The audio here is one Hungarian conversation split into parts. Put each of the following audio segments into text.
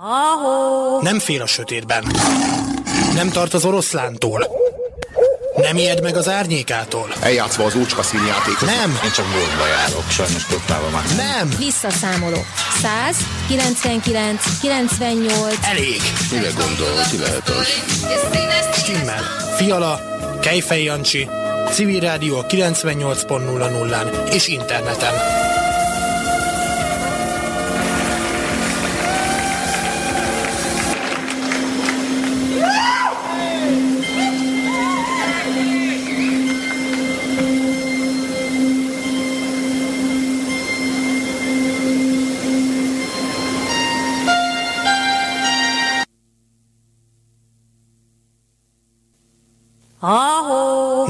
Ahó! Nem fél a sötétben. Nem tart az oroszlántól. Nem ijed meg az árnyékától. Eljátszva az úcska színjátékot. Nem, Én csak boltba járok, sajnos kocsmában már. nem, Visszaszámolok. 100, 99, 98, elég. Mire gondol, ki lehet az? Stimmel. Fiala, Kejfej Jancsi, Civil Rádió 98.00-án és interneten.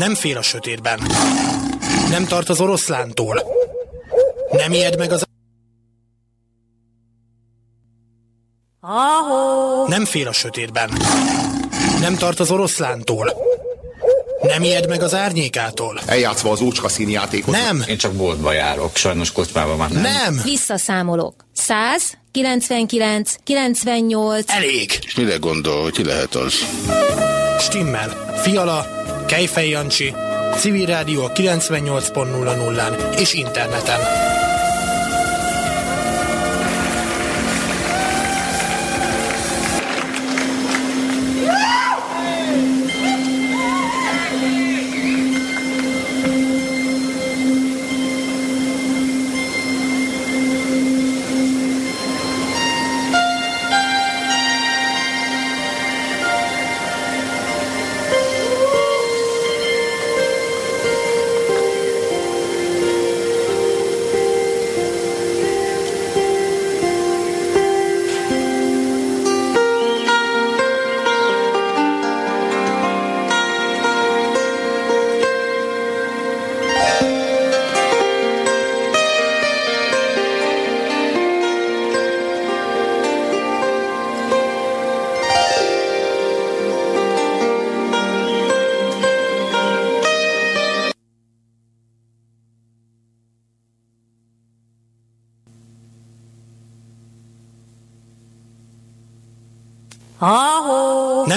Nem fél a sötétben. Nem tart az oroszlántól. Nem ijed meg az... Ahó! Nem fél a sötétben. Nem tart az oroszlántól. Nem ijed meg az árnyékától. Eljátszva az úcska színjátékot. Nem, Én csak boltba járok, sajnos kocsmában már nem. nem, Visszaszámolok. 100, 99, 98, elég. És mire gondol, ki lehet az? Stimmel. Fiala, Kejfej Jancsi, Civil Rádió 98.00-án és interneten.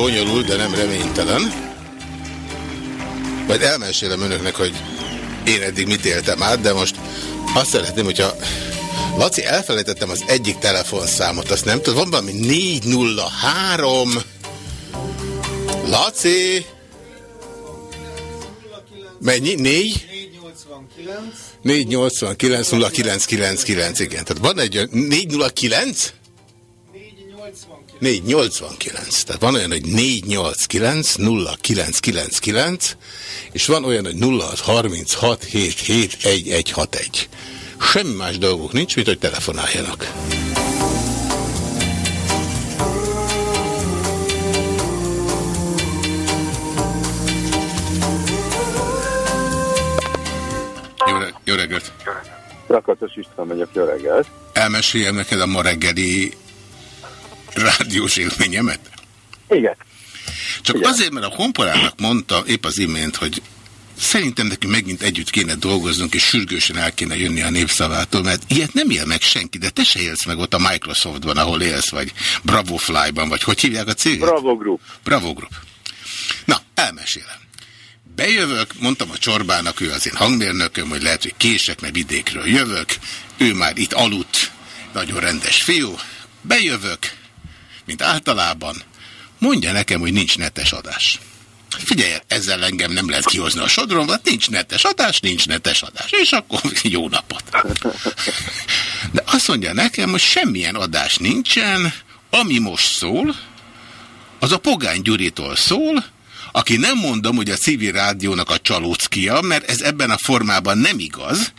Bonyolult, de nem reménytelen. Majd elmesélem önöknek, hogy én eddig mit éltem át, de most azt szeretném, hogyha... Laci, elfelejtettem az egyik telefonszámot, azt nem tudom, van valami 403... Laci! Mennyi? 4? 489 0999, igen. Tehát van egy 409? 489. Tehát van olyan, hogy 489 0999, és van olyan, hogy 0636 771161. Semmi más dolgok nincs, mint hogy telefonáljanak. Jó, re jó reggelt! Rakatos István megyek, jó reggelt. Elmeséljem neked a ma reggeli rádiós élményemet? Igen. Csak Igen. azért, mert a komporának mondta épp az imént, hogy szerintem nekünk megint együtt kéne dolgoznunk, és sürgősen el kéne jönni a népszavától, mert ilyet nem él meg senki, de te se élsz meg ott a Microsoftban, ahol élsz, vagy Bravo Fly-ban, vagy hogy hívják a céget? Bravo Group. Bravo Group. Na, elmesélem. Bejövök, mondtam a csorbának, ő az én hangmérnököm, hogy lehet, hogy kések, mert vidékről jövök. Ő már itt aludt, nagyon rendes fiú. Bejövök, mint általában, mondja nekem, hogy nincs netes adás. Figyelj, ezzel engem nem lehet kihozni a sodromba, nincs netes adás, nincs netes adás. És akkor jó napot. De azt mondja nekem, hogy semmilyen adás nincsen, ami most szól, az a Pogány Gyuritól szól, aki nem mondom, hogy a civil rádiónak a csalóckia, mert ez ebben a formában nem igaz,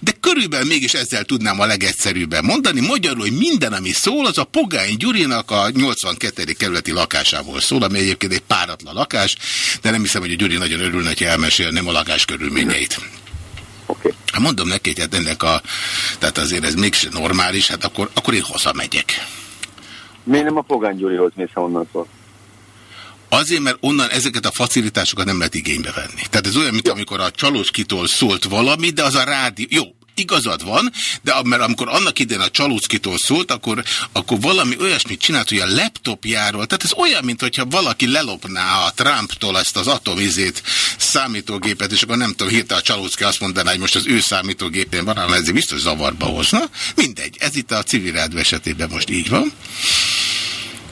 de körülbelül mégis ezzel tudnám a legegyszerűbben mondani. Magyarul, hogy minden, ami szól, az a Pogány Gyurinak a 82. kerületi lakásából szól, ami egyébként egy páratlan lakás, de nem hiszem, hogy a Gyuri nagyon örülne, hogy elmesél nem a lakás körülményeit. Oké. Hát mondom neki, hogy hát ennek a, tehát azért ez mégsem normális, hát akkor, akkor én hazamegyek. Miért nem a Pogány Gyurihoz mész, onnan szól? Azért, mert onnan ezeket a facilitásokat nem lehet igénybe venni. Tehát ez olyan, mint amikor a Csalócskitól szólt valami, de az a rádió... Jó, igazad van, de mert amikor annak idején a Csalóckitól szólt, akkor, akkor valami olyasmit csinált, hogy a laptopjáról, tehát ez olyan, mint hogyha valaki lelopná a Trumptól ezt az atomizét számítógépet, és akkor nem tudom, hirtelen a Csalócki azt mondaná, hogy most az ő számítógépén van, hanem ezért biztos zavarba hozna. Mindegy, ez itt a civil esetében most így van.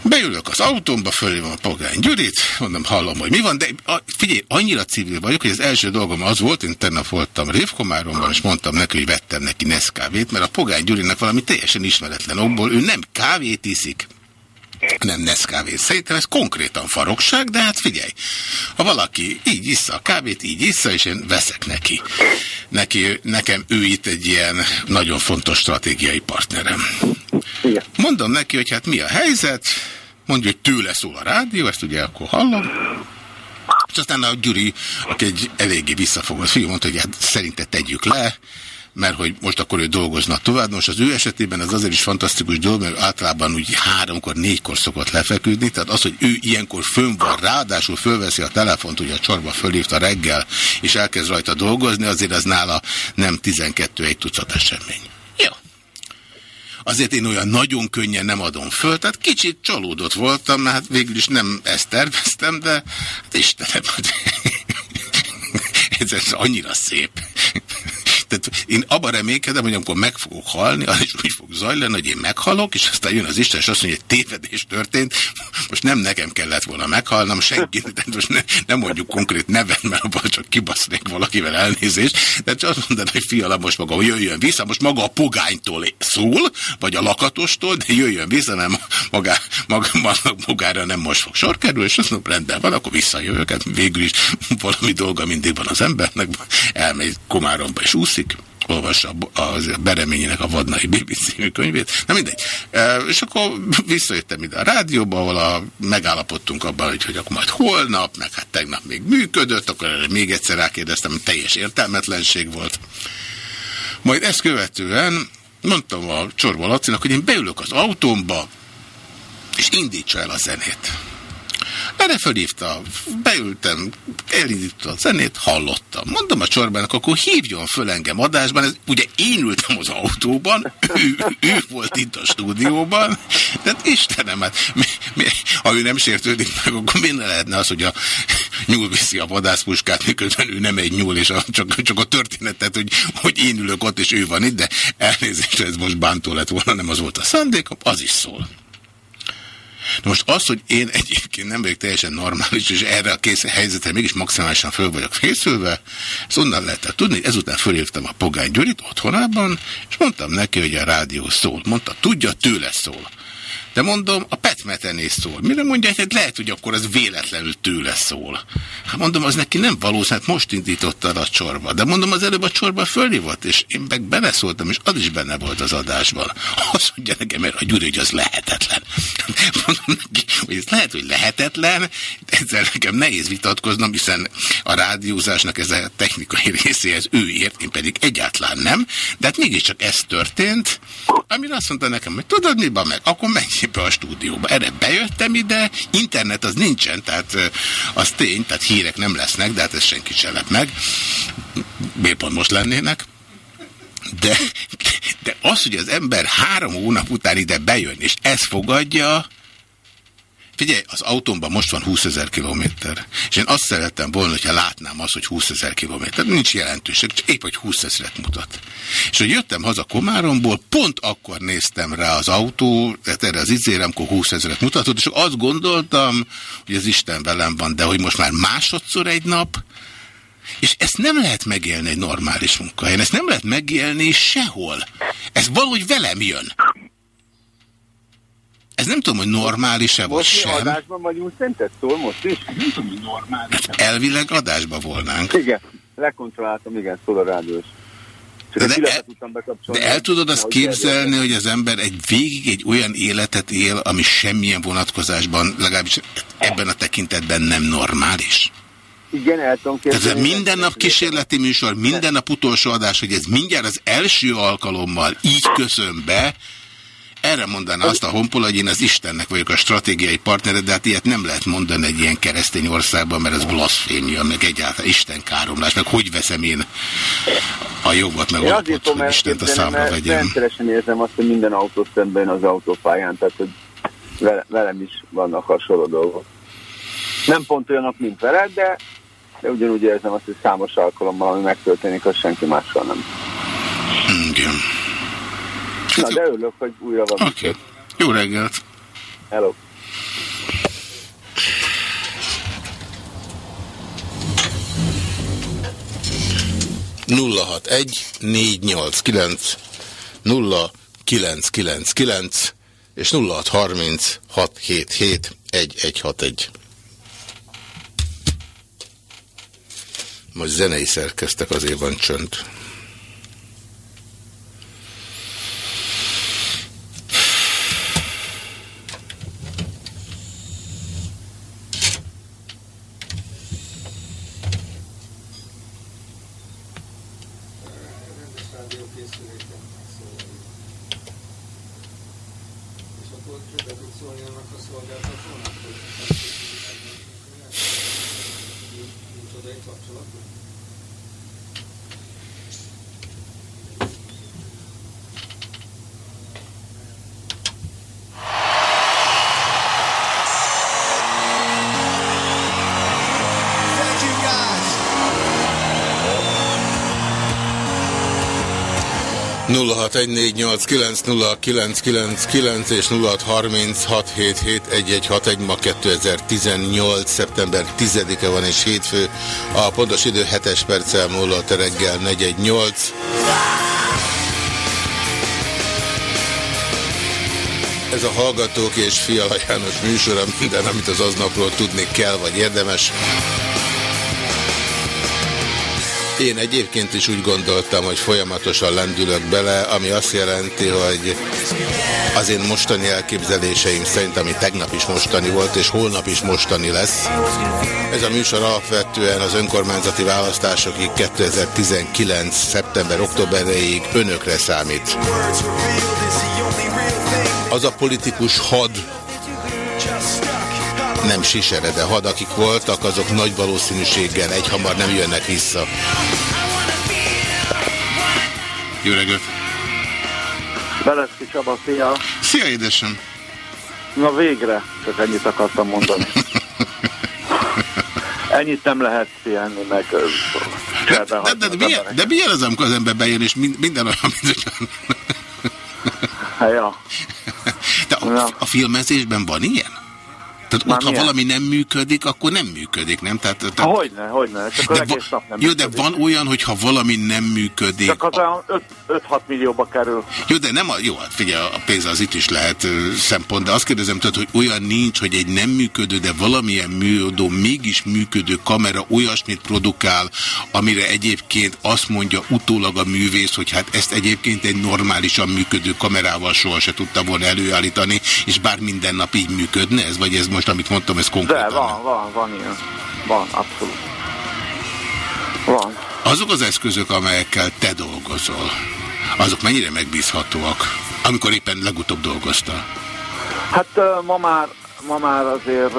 Beülök az autómba, fölhívom a Pogány Gyurit, mondom, hallom, hogy mi van, de a, figyelj, annyira civil vagyok, hogy az első dolgom az volt, én tegnap voltam Révkomáromban, és mondtam neki, hogy vettem neki Neszkávét, mert a Pogány Gyurinak valami teljesen ismeretlen okból, ő nem kávét iszik, nem Neszkávét. Szerintem ez konkrétan farokság, de hát figyelj, ha valaki így issza a kávét, így issza, és én veszek neki. neki nekem ő itt egy ilyen nagyon fontos stratégiai partnerem. Mondom neki, hogy hát mi a helyzet, mondja, hogy tőle szól a rádió, ezt ugye akkor hallom. És aztán a Gyuri, aki egy eléggé visszafogott fiú, mondta, hogy hát szerinte tegyük le, mert hogy most akkor ő dolgozna tovább. Most az ő esetében ez azért is fantasztikus dolog, mert általában úgy háromkor, négykor szokott lefeküdni, tehát az, hogy ő ilyenkor fönn van, ráadásul fölveszi a telefont, ugye a csorba fölhívta reggel, és elkezd rajta dolgozni, azért az nála nem 12 egy tucat esemény. Azért én olyan nagyon könnyen nem adom föl, tehát kicsit csalódott voltam, mert hát végül is nem ezt terveztem, de hát Istenem, ez, ez annyira szép. Tehát én abban reménykedem, hogy amikor meg fogok halni, az is úgy fog zajlani, hogy én meghalok, és aztán jön az Isten, és azt mondja, hogy tévedés történt. Most nem nekem kellett volna meghalnom, senki, tehát most ne, nem mondjuk konkrét nevet, mert abban csak kibasznék valakivel elnézést, de csak azt mondaná, hogy fiala most maga jöjjön vissza, most maga a pogánytól szól, vagy a lakatostól, de jöjjön vissza, nem magá, maga, magára nem most fog sor kerül, és azt mondom, rendben van, akkor visszajövök, hát végül is valami dolga mindig van az embernek, elmegy Komáromba és úszik, olvassa a Bereményének a Vadnai Bibi című könyvét. Na mindegy. E, és akkor visszajöttem ide a rádióba, ahol a, megállapodtunk abban, hogy, hogy akkor majd holnap, meg hát tegnap még működött, akkor erre még egyszer rákérdeztem, teljes értelmetlenség volt. Majd ezt követően mondtam a Csorba Lacinak, hogy én beülök az autómba, és indítsa el a zenét. Erre fölhívta, beültem, elindított a zenét, hallottam. Mondom a csorbának, akkor hívjon föl engem adásban. Ez, ugye én ültem az autóban, ő, ő volt itt a stúdióban, de hát Istenem, hát mi, mi, ha ő nem sértődik meg, akkor minden lehetne az, hogy a nyúl viszi a vadászpuskát, miközben ő nem egy nyúl, és a, csak, csak a történetet, hogy, hogy én ülök ott, és ő van itt, de elnézést, ez most bántó lett volna, nem az volt a szándékom, az is szól. Most az, hogy én egyébként nem vagyok teljesen normális, és erre a kész helyzetre mégis maximálisan föl vagyok fészülve, ezt onnan lehetett tudni, ezután fölhívtam a Pogány Gyurit otthonában, és mondtam neki, hogy a rádió szól. Mondta, tudja, tőle szól. De mondom, a petmetenész szól. Mire mondja, hogy lehet, hogy akkor az véletlenül tőle szól. Hát mondom, az neki nem valószínű, hát most indította a csorba. De mondom, az előbb a csorba fölhívott, és én meg beleszóltam, és az is benne volt az adásban. Azt mondja nekem, mert a Gyuri, hogy az lehetetlen. Mondom neki, hogy ez lehet, hogy lehetetlen, ezzel nekem nehéz vitatkoznom, hiszen a rádiózásnak ez a technikai részéhez ő ért, én pedig egyáltalán nem. De hát mégiscsak ez történt, amire azt mondta nekem, hogy tudod mi meg, akkor menj be a stúdióba. Erre bejöttem ide, internet az nincsen, tehát az tény, tehát hírek nem lesznek, de hát ez senki sem lep meg. Miért pont most lennének? De, de az, hogy az ember három hónap után ide bejön, és ezt fogadja, Figyelj, az autómban most van 20 ezer kilométer, és én azt szerettem volna, hogyha látnám azt, hogy 20 ezer kilométer. Nincs jelentőség, csak épp, hogy 20 ezeret mutat. És hogy jöttem haza Komáromból, pont akkor néztem rá az autó, tehát erre az izére, amikor 20 ezeret mutatott, és azt gondoltam, hogy az Isten velem van, de hogy most már másodszor egy nap, és ezt nem lehet megélni egy normális munkahelyen, ezt nem lehet megélni sehol. Ez valahogy velem jön. Ez nem tudom, hogy normális-e vagy Most sem. adásban vagyunk, szerinted szól most is? Nem tudom, hogy normális. Hát elvileg adásba volnánk. Igen, lekontrolláltam, igen, szól a rádiós. De, de, el, de el tudod azt képzelni, hogy az ember egy végig egy olyan életet él, ami semmilyen vonatkozásban, legalábbis ebben a tekintetben nem normális? Igen, el tudom Tehát képzelni. minden nap kísérleti műsor, minden nap utolsó adás, hogy ez mindjárt az első alkalommal így köszön be, erre mondaná azt a honpol, hogy én az Istennek vagyok a stratégiai partnere, de hát ilyet nem lehet mondani egy ilyen keresztény országban, mert ez blaszfémia, meg egyáltalán Isten káromlás, meg hogy veszem én a jogot, meg alapot, tudom hogy Istent a számra vegyem. rendszeresen érzem azt, hogy minden autó szemben az autópályán, tehát hogy vele, velem is vannak hasonló dolgok. Nem pont olyanok, mint veled, de, de ugyanúgy érzem azt, hogy számos alkalommal, ami megtörténik, az senki mással nem. Igen. Na, de örülök, hogy újra van. Oké. Okay. Jó reggelt. Hello. nulla hat egy négy nyolc kilenc nulla kilenc kilenc kilenc és nulla hat harminc hat hét hét egy egy hat egy. Most zenei szerkeztek, azért van csönd. 0614890999 és 0636771161 ma 2018. szeptember 10-e van és hétfő. A pontos idő 7-es perccel múlott reggel 418. Ez a Hallgatók és Fiala János műsora minden, amit az aznapról tudni kell, vagy érdemes. Én egyébként is úgy gondoltam, hogy folyamatosan lendülök bele, ami azt jelenti, hogy az én mostani elképzeléseim szerint, ami tegnap is mostani volt, és holnap is mostani lesz. Ez a műsor alapvetően az önkormányzati választásokig 2019. szeptember-októberéig önökre számít. Az a politikus had nem sisere, de had, akik voltak, azok nagy valószínűséggel egyhamar nem jönnek vissza. Jó reggelt! Beleszki Csaba, szia! Szia, édesem! Na végre, csak ennyit akartam mondani. Ennyit nem lehet pihenni, meg De, de, de, az de, milyen, de milyen az, amikor az ember bejön, és min- minden olyan, mint hogy... Hát, ja. De a, a filmezésben van ilyen? Tehát Már ott, ha valami nem működik, akkor nem működik, nem? Tehát, tehát, Ha, hogyne, hogyne, csak de, egész nap nem jó, de működik. van olyan, hogy ha valami nem működik... Csak az olyan 5-6 millióba kerül. Jó, de nem a, jó, hát figyelj, a pénz az itt is lehet ö, szempont, de azt kérdezem tőled, hogy olyan nincs, hogy egy nem működő, de valamilyen műoldó, mégis működő kamera olyasmit produkál, amire egyébként azt mondja utólag a művész, hogy hát ezt egyébként egy normálisan működő kamerával soha se tudta volna előállítani, és bár minden nap így működne ez, vagy ez most, amit mondtam, ez konkrétan De van, van, van ilyen. Van, abszolút. Van. Azok az eszközök, amelyekkel te dolgozol, azok mennyire megbízhatóak, amikor éppen legutóbb dolgoztál? Hát ma már, ma már azért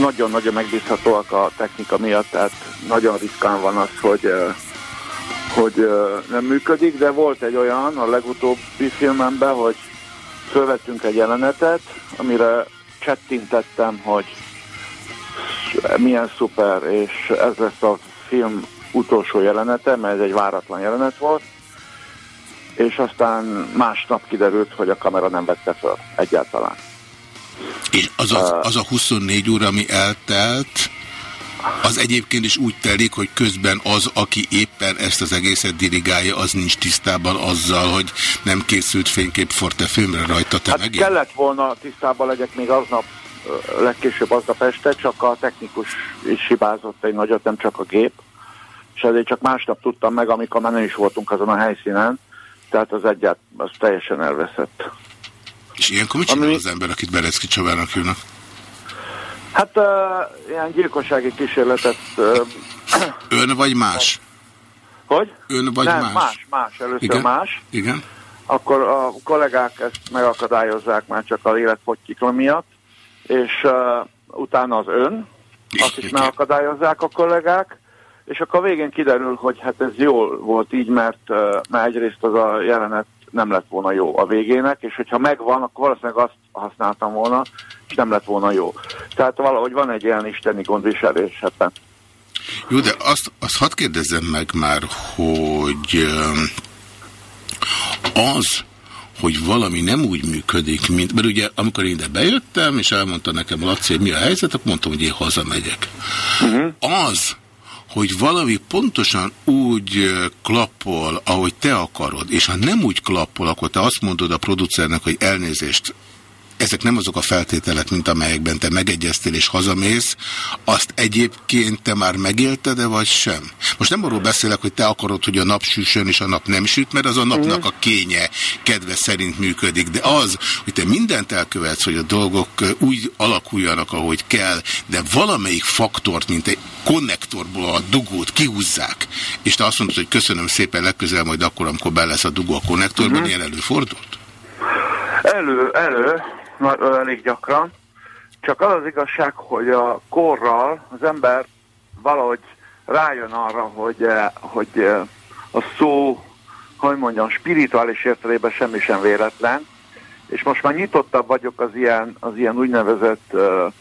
nagyon-nagyon megbízhatóak a technika miatt, tehát nagyon ritkán van az, hogy, hogy nem működik, de volt egy olyan a legutóbbi filmemben, hogy fölvettünk egy jelenetet, amire csettintettem, hogy milyen szuper, és ez lesz a film utolsó jelenete, mert ez egy váratlan jelenet volt, és aztán másnap kiderült, hogy a kamera nem vette föl egyáltalán. És az a, az a 24 óra, ami eltelt, az egyébként is úgy telik, hogy közben az, aki éppen ezt az egészet dirigálja, az nincs tisztában azzal, hogy nem készült fénykép Forte filmre rajta, te Hát megint? kellett volna tisztában legyek még aznap, legkésőbb aznap este, csak a technikus is hibázott egy nagyot, nem csak a gép, és ezért csak másnap tudtam meg, amikor már nem is voltunk azon a helyszínen, tehát az egyet, az teljesen elveszett. És ilyenkor mit csinál Ami- az ember, akit Berecki Csavának hívnak? Hát uh, ilyen gyilkossági kísérletet, uh, Ön vagy más? hogy? Ön vagy nem, más? más, más, először Igen? más. Igen? akkor a kollégák ezt megakadályozzák már csak a életfogytikla miatt, és uh, utána az ön, azt is megakadályozzák a kollégák, és akkor a végén kiderül, hogy hát ez jól volt így, mert, uh, mert egyrészt az a jelenet nem lett volna jó a végének, és hogyha megvan, akkor valószínűleg azt használtam volna, és nem lett volna jó. Tehát valahogy van egy ilyen isteni gondviselés ebben. Jó, de azt, azt hadd kérdezzem meg már, hogy az, hogy valami nem úgy működik, mint, mert ugye amikor én ide bejöttem, és elmondta nekem Laci, hogy mi a helyzet, akkor mondtam, hogy én hazamegyek. Az, hogy valami pontosan úgy klappol, ahogy te akarod, és ha nem úgy klappol, akkor te azt mondod a producernek, hogy elnézést, ezek nem azok a feltételek, mint amelyekben te megegyeztél és hazamész, azt egyébként te már megélted-e, vagy sem? Most nem arról beszélek, hogy te akarod, hogy a nap süssön, és a nap nem süt, mert az a napnak a kénye, kedve szerint működik, de az, hogy te mindent elkövetsz, hogy a dolgok úgy alakuljanak, ahogy kell, de valamelyik faktort, mint egy konnektorból a dugót kihúzzák, és te azt mondod, hogy köszönöm szépen, legközelebb majd akkor, amikor be lesz a dugó a konnektorban, ilyen előfordult? Elő, elő, elég gyakran. Csak az az igazság, hogy a korral az ember valahogy rájön arra, hogy, hogy a szó, hogy mondjam, spirituális értelében semmi sem véletlen, és most már nyitottabb vagyok az ilyen, az ilyen úgynevezett uh,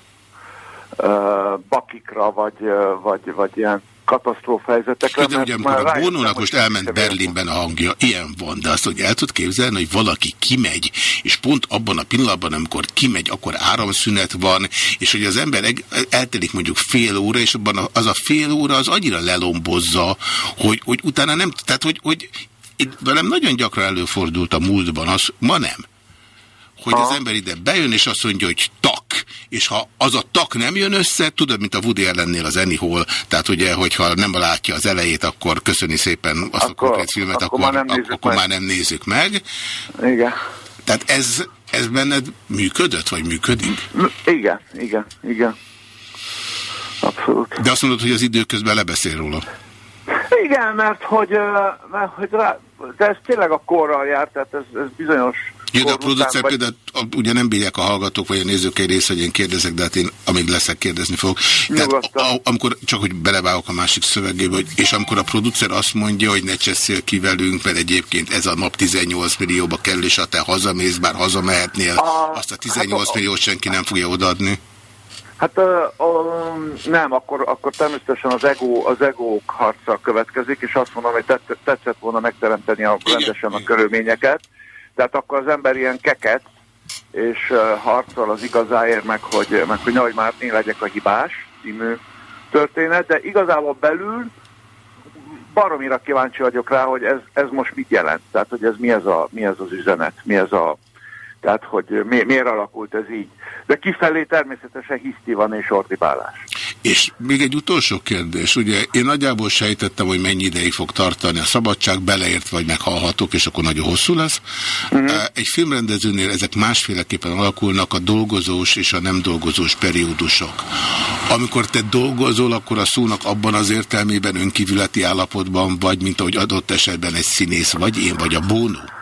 uh, bakikra, vagy, vagy, vagy ilyen katasztrófa helyzetekre. De ugye, amikor a Bónónak most elment Berlinben a hangja, ilyen van, de azt, hogy el tud képzelni, hogy valaki kimegy, és pont abban a pillanatban, amikor kimegy, akkor áramszünet van, és hogy az ember eltelik mondjuk fél óra, és abban az a fél óra az annyira lelombozza, hogy, hogy utána nem, tehát hogy, hogy velem nagyon gyakran előfordult a múltban, az ma nem hogy az ember ide bejön, és azt mondja, hogy tak, és ha az a tak nem jön össze, tudod, mint a Woody Allennél az Anyhol, tehát ugye, hogyha nem látja az elejét, akkor köszöni szépen azt a Akkor- konkrét filmet, akkor akkor, már nem nézzük akkor meg. már nem nézzük meg. Igen. Tehát ez, ez benned működött, vagy működik? Igen, igen, igen. Abszolút. De azt mondod, hogy az időközben lebeszél róla. Igen, mert hogy, mert hogy rá, de ez tényleg a korral jár, tehát ez, ez bizonyos Jó, de a producer vagy- például, a- ugye nem bírják a hallgatók vagy a nézők egy része, hogy én kérdezek, de hát én amíg leszek kérdezni fogok. Tehát Nyugodtan. a, amikor, csak hogy belevágok a másik szövegébe, hogy, és amikor a producer azt mondja, hogy ne cseszél ki velünk, mert egyébként ez a nap 18 millióba kerül, és ha te hazamész, bár hazamehetnél, A- azt a 18 hát a- milliót senki nem fogja odaadni. Hát ö, ö, nem, akkor, akkor természetesen az ego, az egók harca következik, és azt mondom, hogy tett, tetszett volna megteremteni a, Igen. rendesen a körülményeket. Tehát akkor az ember ilyen keket, és harcol az igazáért, meg hogy, meg hogy nehogy már én legyek a hibás című történet, de igazából belül baromira kíváncsi vagyok rá, hogy ez, ez most mit jelent. Tehát, hogy ez mi ez, a, mi ez az üzenet, mi ez a tehát, hogy mi, miért alakult ez így. De kifelé természetesen hiszti van és ordibálás. És még egy utolsó kérdés. Ugye én nagyjából sejtettem, hogy mennyi ideig fog tartani a szabadság, beleért vagy meghallhatók, és akkor nagyon hosszú lesz. Uh, Egy filmrendezőnél ezek másféleképpen alakulnak a dolgozós és a nem dolgozós periódusok. Amikor te dolgozol, akkor a szónak abban az értelmében önkívületi állapotban vagy, mint ahogy adott esetben egy színész vagy én, vagy a bónó.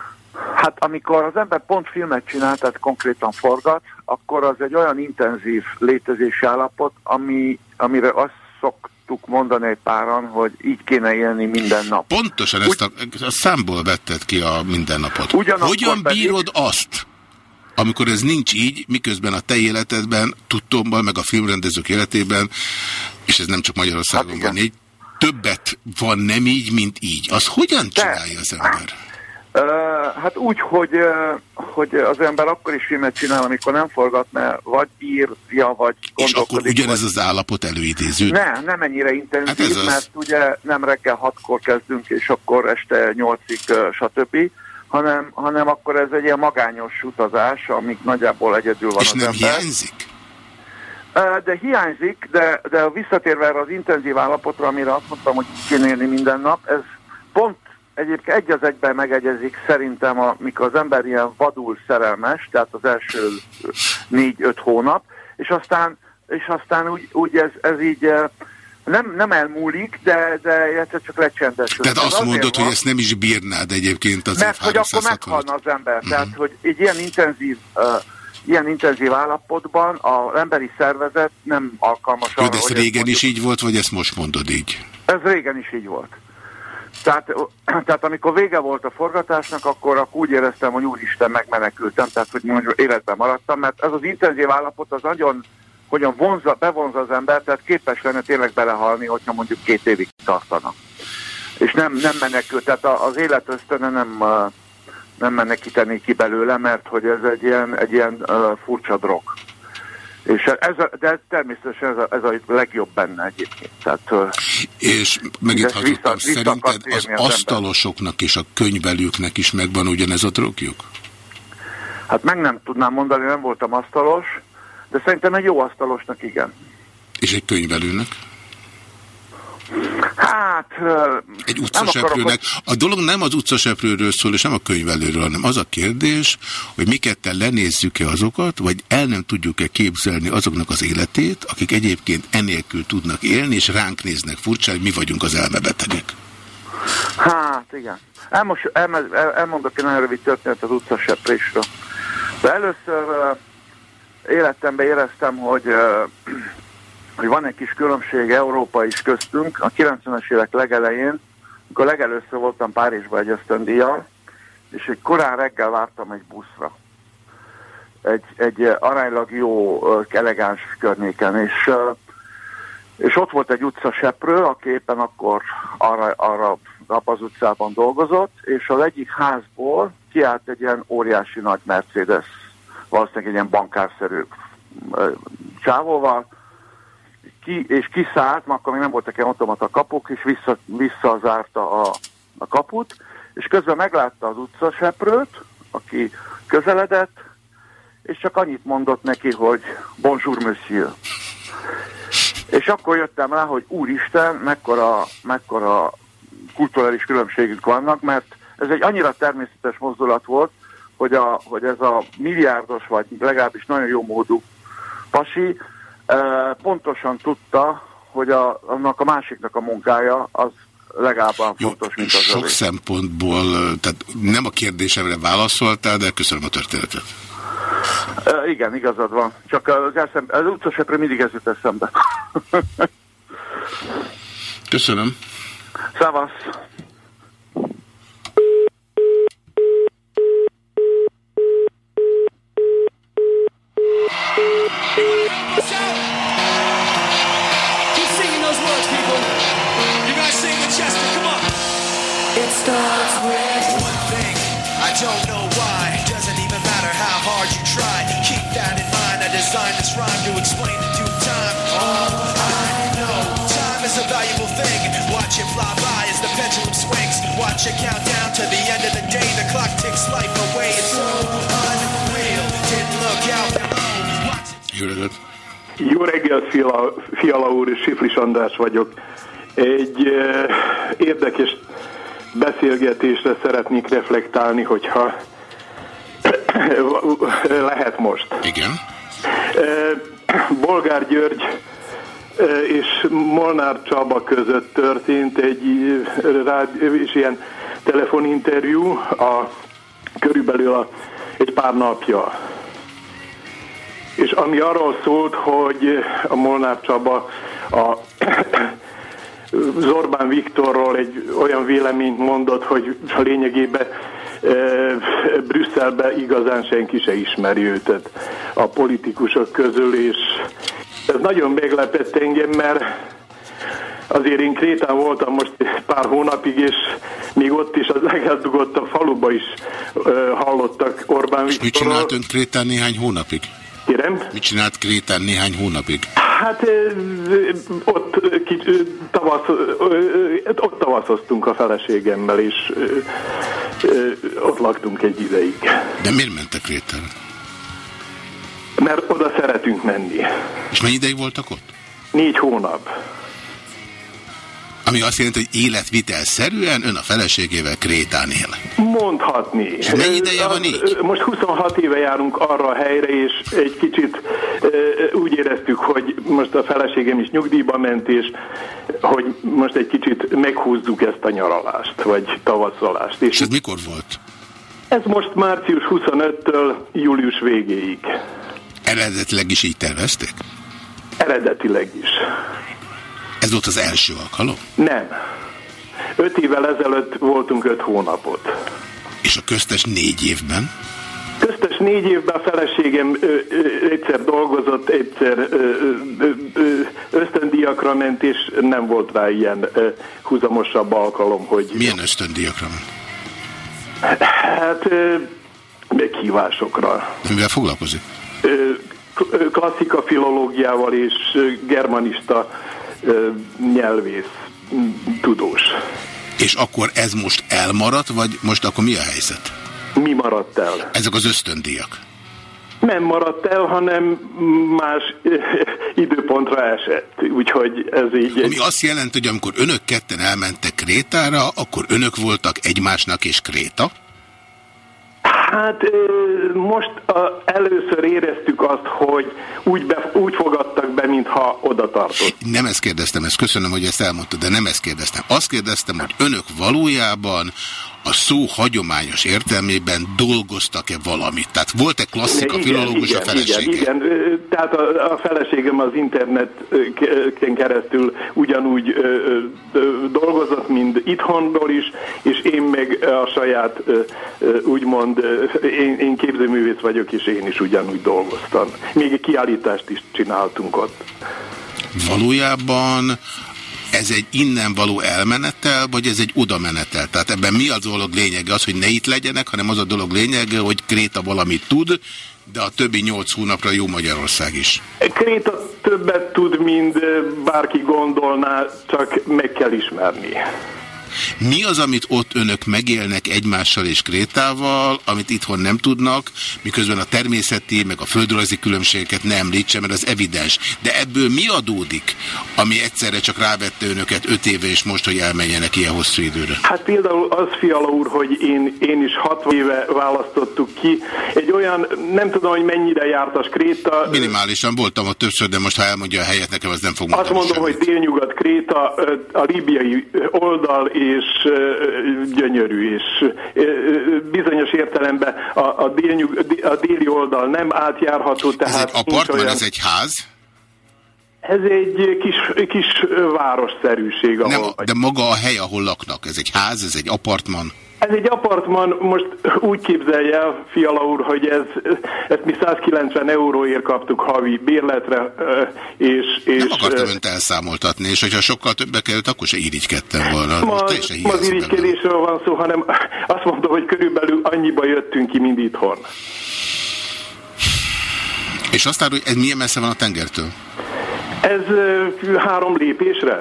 Hát amikor az ember pont filmet csinál, tehát konkrétan forgat, akkor az egy olyan intenzív létezési állapot, ami, amire azt szoktuk mondani egy páran, hogy így kéne élni minden nap. Pontosan ezt a, a számból vetted ki a mindennapot. Ugyanakkor Hogyan pedig- bírod azt, amikor ez nincs így, miközben a te életedben, tudtomban, meg a filmrendezők életében, és ez nem csak Magyarországon Hát van így, többet van nem így, mint így. Az hogyan csinálja az ember? Uh, hát úgy, hogy, uh, hogy az ember akkor is filmet csinál, amikor nem forgat, mert vagy írja, vagy És akkor ugyanez vagy... az állapot előidéződik? Nem, nem ennyire intenzív, Hát ez az. mert ugye nem reggel hatkor kezdünk, és akkor este nyolcig, uh, stb., hanem, hanem akkor ez egy ilyen magányos utazás, amíg nagyjából egyedül van És az nem ember. hiányzik? De hiányzik, de, de visszatérve erre az intenzív állapotra, amire azt mondtam, hogy így kéne élni minden nap, ez pont egyébként egy az egyben megegyezik szerintem, amikor az ember ilyen vadul szerelmes, tehát az első négy-öt hónap, és aztán, és aztán úgy, úgy ez, ez így eh, nem, nem elmúlik, de, de egyszer csak lecsendesül. Tehát azt mondod, van, hogy ezt nem is bírnád egyébként az mert hogy akkor 365. meghalna az ember. Uh-huh. Tehát, hogy egy ilyen intenzív, uh, ilyen intenzív állapotban az emberi szervezet nem alkalmas Jó, arra, de ez régen mondjuk- is így volt, vagy ezt most mondod így? Ez régen is így volt. Tehát, tehát amikor vége volt a forgatásnak, akkor, akkor úgy éreztem, hogy úristen, megmenekültem, tehát hogy mondjuk életben maradtam, mert ez az intenzív állapot az nagyon, hogyan vonza, bevonza az ember, tehát képes lenne tényleg belehalni, hogyha mondjuk két évig tartana. És nem, nem menekül, tehát az élet ösztöne nem, nem menekíteni ki belőle, mert hogy ez egy ilyen, egy ilyen furcsa drog. És ez a, de természetesen ez a, ez a legjobb benne egyébként. Tehát, És megint hazudtam, szerinted az az asztalosoknak és a könyvelőknek is megvan ugyanez a drogjuk? Hát meg nem tudnám mondani, nem voltam asztalos, de szerintem egy jó asztalosnak igen. És egy könyvelőnek? Hát... Egy utcaseprőnek. A dolog nem az utcaseprőről szól, és nem a könyvelőről, hanem az a kérdés, hogy mi ketten lenézzük-e azokat, vagy el nem tudjuk-e képzelni azoknak az életét, akik egyébként enélkül tudnak élni, és ránk néznek furcsán, hogy mi vagyunk az elmebetegek. Hát igen. Elmos, el, el, elmondok egy nagyon rövid történet az utcaseprésről. De először uh, életemben éreztem, hogy, uh, hogy van egy kis különbség Európa is köztünk. A 90-es évek legelején, amikor legelőször voltam Párizsban egy ösztöndíjjal, és egy korán reggel vártam egy buszra. Egy, egy eh, aránylag jó, eh, elegáns környéken, és, eh, és ott volt egy utcaseprő, aki éppen akkor arra, arra abban az utcában dolgozott, és az egyik házból kiállt egy ilyen óriási nagy Mercedes, valószínűleg egy ilyen bankárszerű csávóval, ki, és kiszállt, mert akkor még nem voltak ilyen automata kapuk, és vissza, visszazárta a, a kaput, és közben meglátta az utcaseprőt, aki közeledett, és csak annyit mondott neki, hogy bonjour monsieur. És akkor jöttem rá, hogy úristen, mekkora, mekkora kulturális különbségük vannak, mert ez egy annyira természetes mozdulat volt, hogy, a, hogy ez a milliárdos, vagy legalábbis nagyon jó módú pasi pontosan tudta, hogy a, annak a másiknak a munkája az legalább fontos, mint az sok övé. szempontból, tehát nem a kérdésemre válaszoltál, de köszönöm a történetet. Uh, igen, igazad van. Csak az, eszem, az utcasepre mindig ez jut eszembe. Köszönöm. Szevasz! Keep it count down to the end of the day. The clock ticks life away. It's so unreal. Didn't look out. Jó reggelt. Jó reggelt, Fiala, Fiala úr, és Siflis András vagyok. Egy eh, érdekes beszélgetésre szeretnék reflektálni, hogyha lehet most. Igen. Eh, Bolgár György és Molnár Csaba között történt egy rád, és ilyen telefoninterjú a, körülbelül a, egy pár napja. És ami arról szólt, hogy a Molnár Csaba a Zorbán Viktorról egy olyan véleményt mondott, hogy a lényegében e, Brüsszelben igazán senki se ismeri őt a politikusok közül, és ez nagyon meglepett engem, mert azért én Krétán voltam most pár hónapig, és még ott is az legeldugottabb faluba is e, hallottak Orbán És mit Viktorról. csinált ön Krétán néhány hónapig? Kérem? Mit csinált Krétán néhány hónapig? Hát ö, ö, ott, ö, ö, tavasz, ö, ö, ott tavaszoztunk a feleségemmel, és ö, ö, ott laktunk egy ideig. De miért mentek Krétára? Mert oda szeretünk menni. És mennyi ideig voltak ott? Négy hónap. Ami azt jelenti, hogy életvitelszerűen ön a feleségével Krétán él. Mondhatni. És mennyi ideje van így? Most 26 éve járunk arra a helyre, és egy kicsit úgy éreztük, hogy most a feleségem is nyugdíjba ment, és hogy most egy kicsit meghúzzuk ezt a nyaralást, vagy tavaszolást. És És ez mikor volt? Ez most március 25-től július végéig. Eredetileg is így tervezték? Eredetileg is. Ez volt az első alkalom? Nem. Öt évvel ezelőtt voltunk öt hónapot. És a köztes négy évben? Köztes négy évben a feleségem ö, ö, egyszer dolgozott, egyszer ö, ö, ö, ösztöndíjakra ment, és nem volt rá ilyen ö, húzamosabb alkalom, hogy... Milyen ösztöndíjakra ment? Hát ö, meghívásokra. Mivel foglalkozik? Ö, klasszika filológiával és germanista nyelvész tudós. És akkor ez most elmaradt, vagy most akkor mi a helyzet? Mi maradt el? Ezek az ösztöndíjak. Nem maradt el, hanem más időpontra esett. Úgyhogy ez így... Ami azt jelenti, hogy amikor önök ketten elmentek Krétára, akkor önök voltak egymásnak és Kréta? Hát most először éreztük azt, hogy úgy, be, úgy fogadtak be, mintha oda tartott. Nem ezt kérdeztem, ezt köszönöm, hogy ezt elmondta, de nem ezt kérdeztem. Azt kérdeztem, hogy önök valójában a szó hagyományos értelmében dolgoztak-e valamit? Tehát volt-e klasszika filológus a felesége? Igen, igen. Tehát a, a feleségem az interneten keresztül ugyanúgy ö, ö, dolgozott, mint itthonról is, és én meg a saját, ö, úgymond, én, én képzőművész vagyok, és én is ugyanúgy dolgoztam. Még egy kiállítást is csináltunk ott. Valójában ez egy innen való elmenetel, vagy ez egy odamenetel? Tehát ebben mi az dolog lényege? Az, hogy ne itt legyenek, hanem az a dolog lényege, hogy Kréta valamit tud, de a többi nyolc hónapra jó Magyarország is. Mi az, amit ott önök megélnek egymással és Krétával, amit itthon nem tudnak, miközben a természeti, meg a földrajzi különbségeket nem említsem, mert az evidens. De ebből mi adódik, ami egyszerre csak rávette önöket öt éve, és most, hogy elmenjenek ilyen hosszú időre? Hát például az, Fiala úr, hogy én, én is 60 éve választottuk ki. Egy olyan, nem tudom, hogy mennyire járt a Kréta. Minimálisan voltam ott többször, de most ha elmondja a helyet, nekem az nem fog Azt mondom, semmit. hogy délnyugat Kréta, a libiai oldal és gyönyörű, és bizonyos értelemben a, a, délnyug, a déli oldal nem átjárható, Ez tehát egy apartman, olyan... ez egy ház? Ez egy kis, kis városszerűség, ahol Nem, de maga a hely, ahol laknak, ez egy ház, ez egy apartman? Ez egy apartman, most úgy képzelje el, Fiala úr, hogy ez, ezt mi 190 euróért kaptuk havi bérletre, és... és nem akartam önt elszámoltatni, és hogyha sokkal többe került, akkor se irigykedtem volna. Ma, ma az irigykedésről van szó, hanem azt mondom, hogy körülbelül annyiba jöttünk ki, mint itthon. És aztán, hogy ez milyen messze van a tengertől? Ez három lépésre.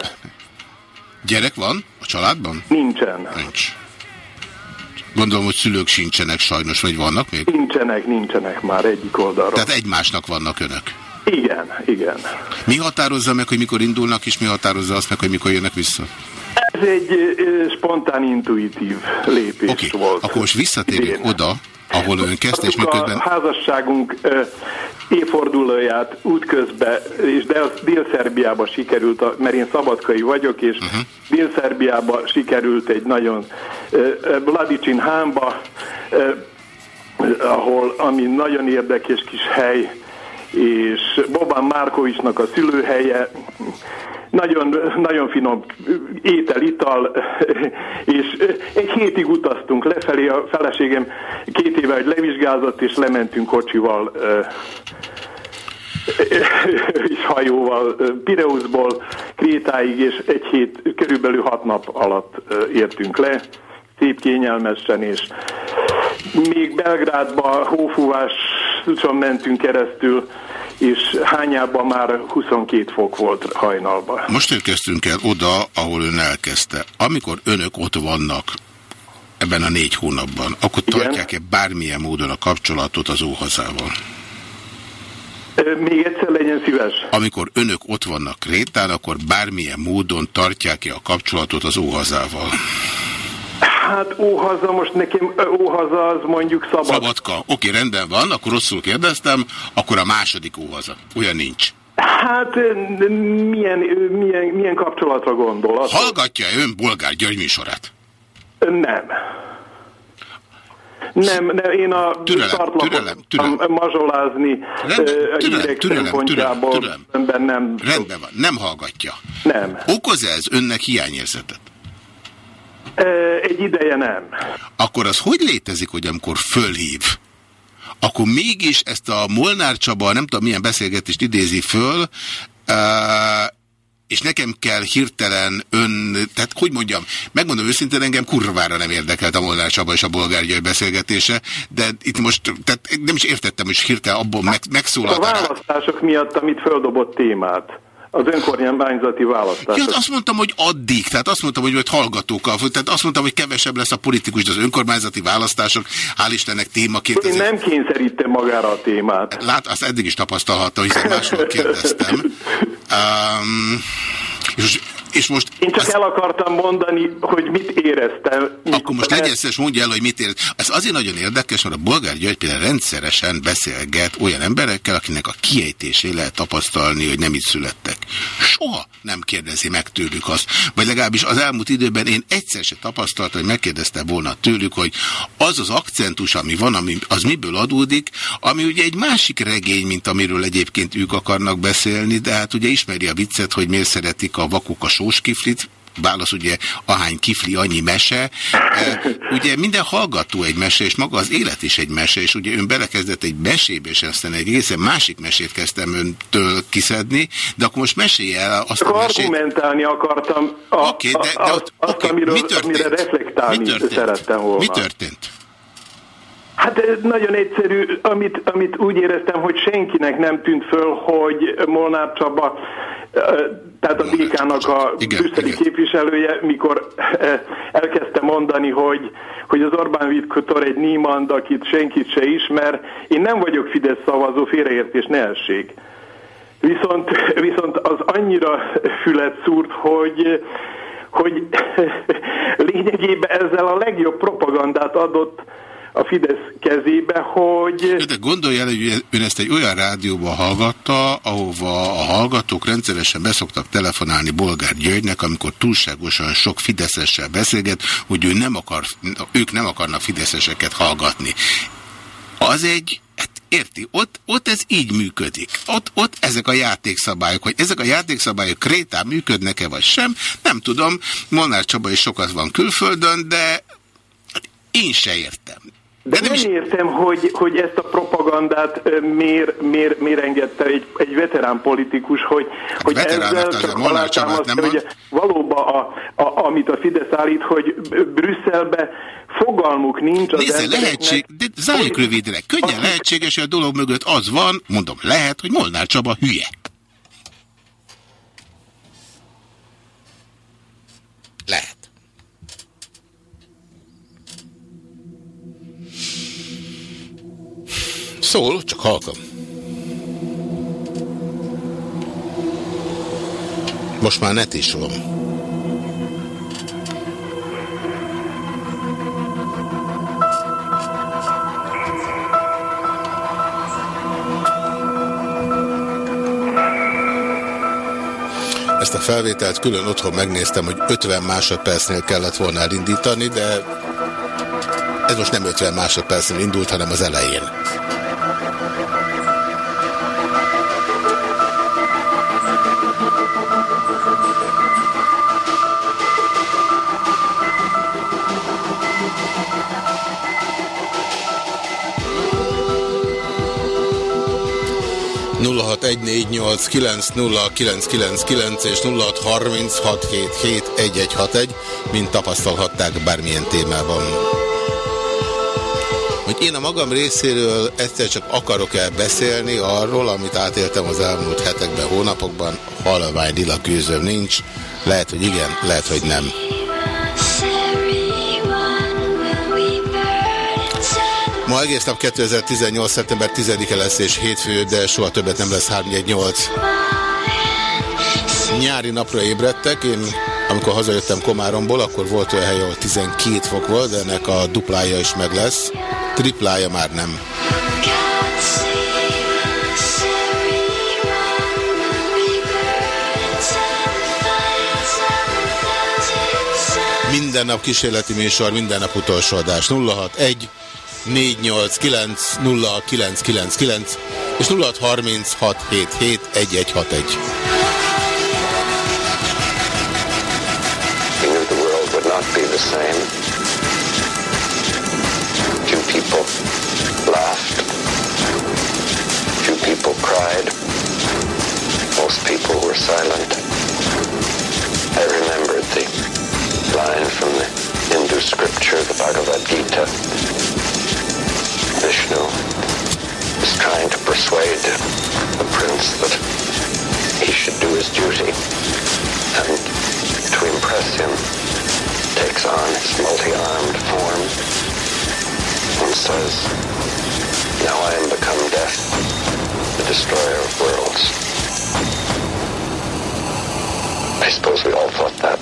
Gyerek van a családban? Nincsen. Nincs. Gondolom, hogy szülők sincsenek sajnos, vagy vannak még? Nincsenek, nincsenek már egyik oldalról. Tehát egymásnak vannak önök? Igen, igen. Mi határozza meg, hogy mikor indulnak, és mi határozza azt meg, hogy mikor jönnek vissza? Ez egy spontán, intuitív lépés okay. volt. akkor most visszatérjünk Igen. oda, ahol ön kezdte, és miközben... A házasságunk évfordulóját útközben, és Dél-Szerbiába sikerült, mert én szabadkai vagyok, és uh-huh. Dél-Szerbiába sikerült egy nagyon Vladicsin hámba, ahol, ami nagyon érdekes kis hely, és Bobán Márkovicsnak a szülőhelye, nagyon, nagyon finom étel, ital, és egy hétig utaztunk lefelé, a feleségem két éve, hogy levizsgázott, és lementünk kocsival és hajóval Pireuszból Krétáig, és egy hét, körülbelül hat nap alatt értünk le, szép kényelmesen, és még Belgrádba hófúváson mentünk keresztül, és hányában már 22 fok volt hajnalban. Most érkeztünk el oda, ahol ön elkezdte. Amikor önök ott vannak, ebben a négy hónapban, akkor tartják-e bármilyen módon a kapcsolatot az óhazával? Még egyszer legyen szíves. Amikor önök ott vannak Krétán, akkor bármilyen módon tartják-e a kapcsolatot az óhazával? Hát óhaza, most nekem óhaza az mondjuk szabad. Szabadka. Oké, rendben van, akkor rosszul kérdeztem, akkor a második óhaza. Olyan nincs. Hát milyen, milyen, milyen kapcsolatra gondol? Azt Hallgatja ön Bolgár György műsorát? Nem. Nem, nem, én a türelem, türelem, türelem. mazsolázni Rendben, a türelem, türelem, türelem, türelem. nem... Rendben van, nem hallgatja. Nem. Okoz -e ez önnek hiányérzetet? Egy ideje nem. Akkor az hogy létezik, hogy amikor fölhív, akkor mégis ezt a Molnár Csaba, nem tudom milyen beszélgetést idézi föl, és nekem kell hirtelen ön, tehát hogy mondjam, megmondom őszintén, engem kurvára nem érdekelt a Molnár Csaba és a Bolgár György beszélgetése, de itt most, tehát nem is értettem, hogy hirtelen abból meg, megszólalt. A választások miatt, amit földobott témát az önkormányzati választás. Ja, azt mondtam, hogy addig, tehát azt mondtam, hogy majd hallgatókkal, tehát azt mondtam, hogy kevesebb lesz a politikus, de az önkormányzati választások, hál' Istennek témaként. Én azért... nem kényszerítem magára a témát. Lát, azt eddig is tapasztalhattam, hiszen másról kérdeztem. Um, és és most Én csak az... el akartam mondani, hogy mit éreztem. Akkor most legyen szíves, mondja el, hogy mit érez. Ez azért nagyon érdekes, mert a Bolgár György például rendszeresen beszélget olyan emberekkel, akinek a kiejtésé lehet tapasztalni, hogy nem itt születtek. Soha nem kérdezi meg tőlük azt. Vagy legalábbis az elmúlt időben én egyszer se tapasztaltam, hogy megkérdezte volna tőlük, hogy az az akcentus, ami van, ami, az miből adódik, ami ugye egy másik regény, mint amiről egyébként ők akarnak beszélni, de hát ugye ismeri a viccet, hogy miért szeretik a vakok a sós kiflit, válasz ugye ahány kifli, annyi mese. Ugye minden hallgató egy mese, és maga az élet is egy mese, és ugye ön belekezdett egy mesébe, és aztán egy egészen másik mesét kezdtem öntől kiszedni, de akkor most mesélj el azt a mesét. argumentálni akartam a, okay, de, de ott, azt, okay, amiről, mi történt? amire reflektálni mi történt? szerettem volna. Mi történt? Hát ez nagyon egyszerű, amit, amit úgy éreztem, hogy senkinek nem tűnt föl, hogy Molnár Csaba, tehát a DK-nak a Igen, brüsszeli igen. képviselője, mikor elkezdte mondani, hogy, hogy az Orbán Viktor egy Niemand, akit senkit se ismer. Én nem vagyok Fidesz szavazó, félreértés ne essék. Viszont, viszont az annyira fület szúrt, hogy, hogy lényegében ezzel a legjobb propagandát adott a Fidesz kezébe, hogy... De gondolj el, hogy ön ezt egy olyan rádióban hallgatta, ahova a hallgatók rendszeresen beszoktak telefonálni Bolgár Györgynek, amikor túlságosan sok fideszessel beszélget, hogy ő nem akar, ők nem akarnak fideszeseket hallgatni. Az egy, hát érti, ott, ott ez így működik. Ott, ott ezek a játékszabályok, hogy ezek a játékszabályok krétán működnek-e vagy sem, nem tudom, Molnár Csaba is sokat van külföldön, de én se értem. De nem, nem értem, hogy, hogy ezt a propagandát miért, miért, miért engedte egy, egy veterán politikus, hogy, hát hogy ezzel azért csak alátámasztja, hogy valóban, a, a, amit a Fidesz állít, hogy Brüsszelbe fogalmuk nincs az Nézze, lehetség, de zárjuk rövidre. Könnyen lehetséges, hogy a dolog mögött az van, mondom, lehet, hogy Molnár Csaba hülye. Szól, csak halkam. Most már net is van. Ezt a felvételt külön otthon megnéztem, hogy 50 másodpercnél kellett volna elindítani, de ez most nem 50 másodpercnél indult, hanem az elején. Kilenc és 0636771161, mint tapasztalhatták bármilyen témában. Hogy én a magam részéről egyszer csak akarok-e beszélni arról, amit átéltem az elmúlt hetekben, hónapokban, halvány lila nincs. Lehet, hogy igen, lehet, hogy nem. Ma egész nap 2018. szeptember 10-e lesz és hétfő, de soha többet nem lesz 318. Nyári napra ébredtek, én amikor hazajöttem Komáromból, akkor volt olyan hely, ahol 12 fok volt, de ennek a duplája is meg lesz. Triplája már nem. Minden nap kísérleti műsor, minden nap utolsó adás. 061 489 0999 és 0636771161. He knew the world would not be the same. Few people laughed. Few people cried. Most people were silent. I remembered the line from the Hindu scripture, the Bhagavad Gita. Vishnu is trying to persuade the prince that he should do his duty and to impress him takes on his multi-armed form and says, Now I am become death, the destroyer of worlds. I suppose we all thought that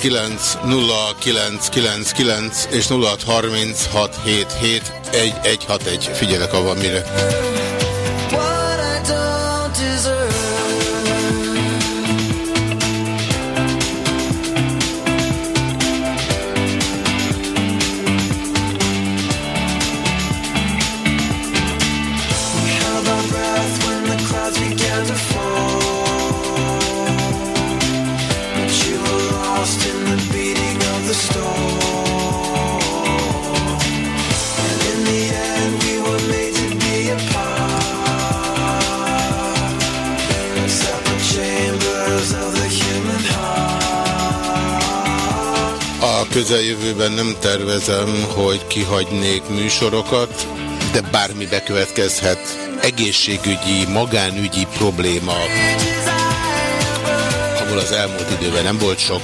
489 0999 és 0636771161. Figyelek, ha van mire. Közeljövőben nem tervezem, hogy kihagynék műsorokat, de bármi bekövetkezhet. Egészségügyi, magánügyi probléma, ahol az elmúlt időben nem volt sok.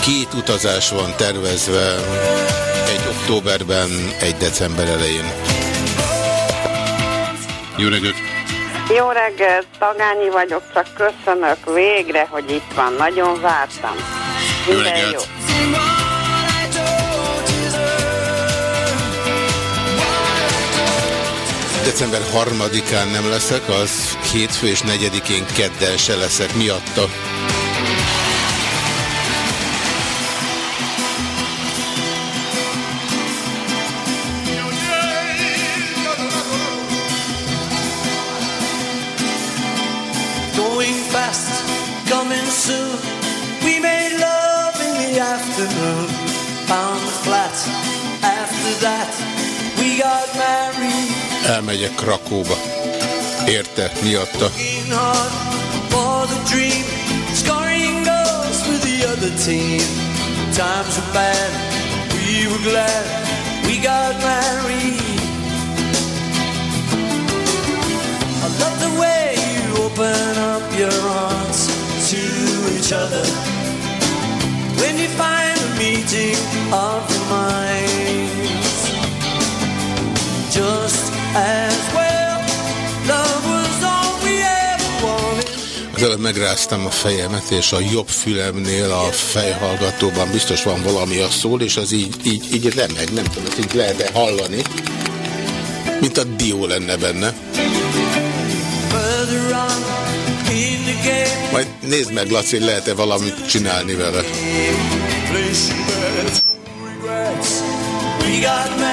Két utazás van tervezve, egy októberben, egy december elején. Jó reggelt! Jó reggelt, Tagányi vagyok, csak köszönök végre, hogy itt van. Nagyon vártam. Jó Minden jó. reggelt! December 3-án nem leszek, az hétfő és 4-én kedden se leszek miatta. The other team. Times were bad. We were glad we got married. I love the way you open up your arms to each other. When you find a meeting of the minds, just Az előbb megráztam a fejemet, és a jobb fülemnél a fejhallgatóban biztos van valami a szól, és az így, így, így remeg, nem tudom, ezt így lehet-e hallani. Mint a dió lenne benne. Majd nézd meg, Laci, hogy lehet-e valamit csinálni vele.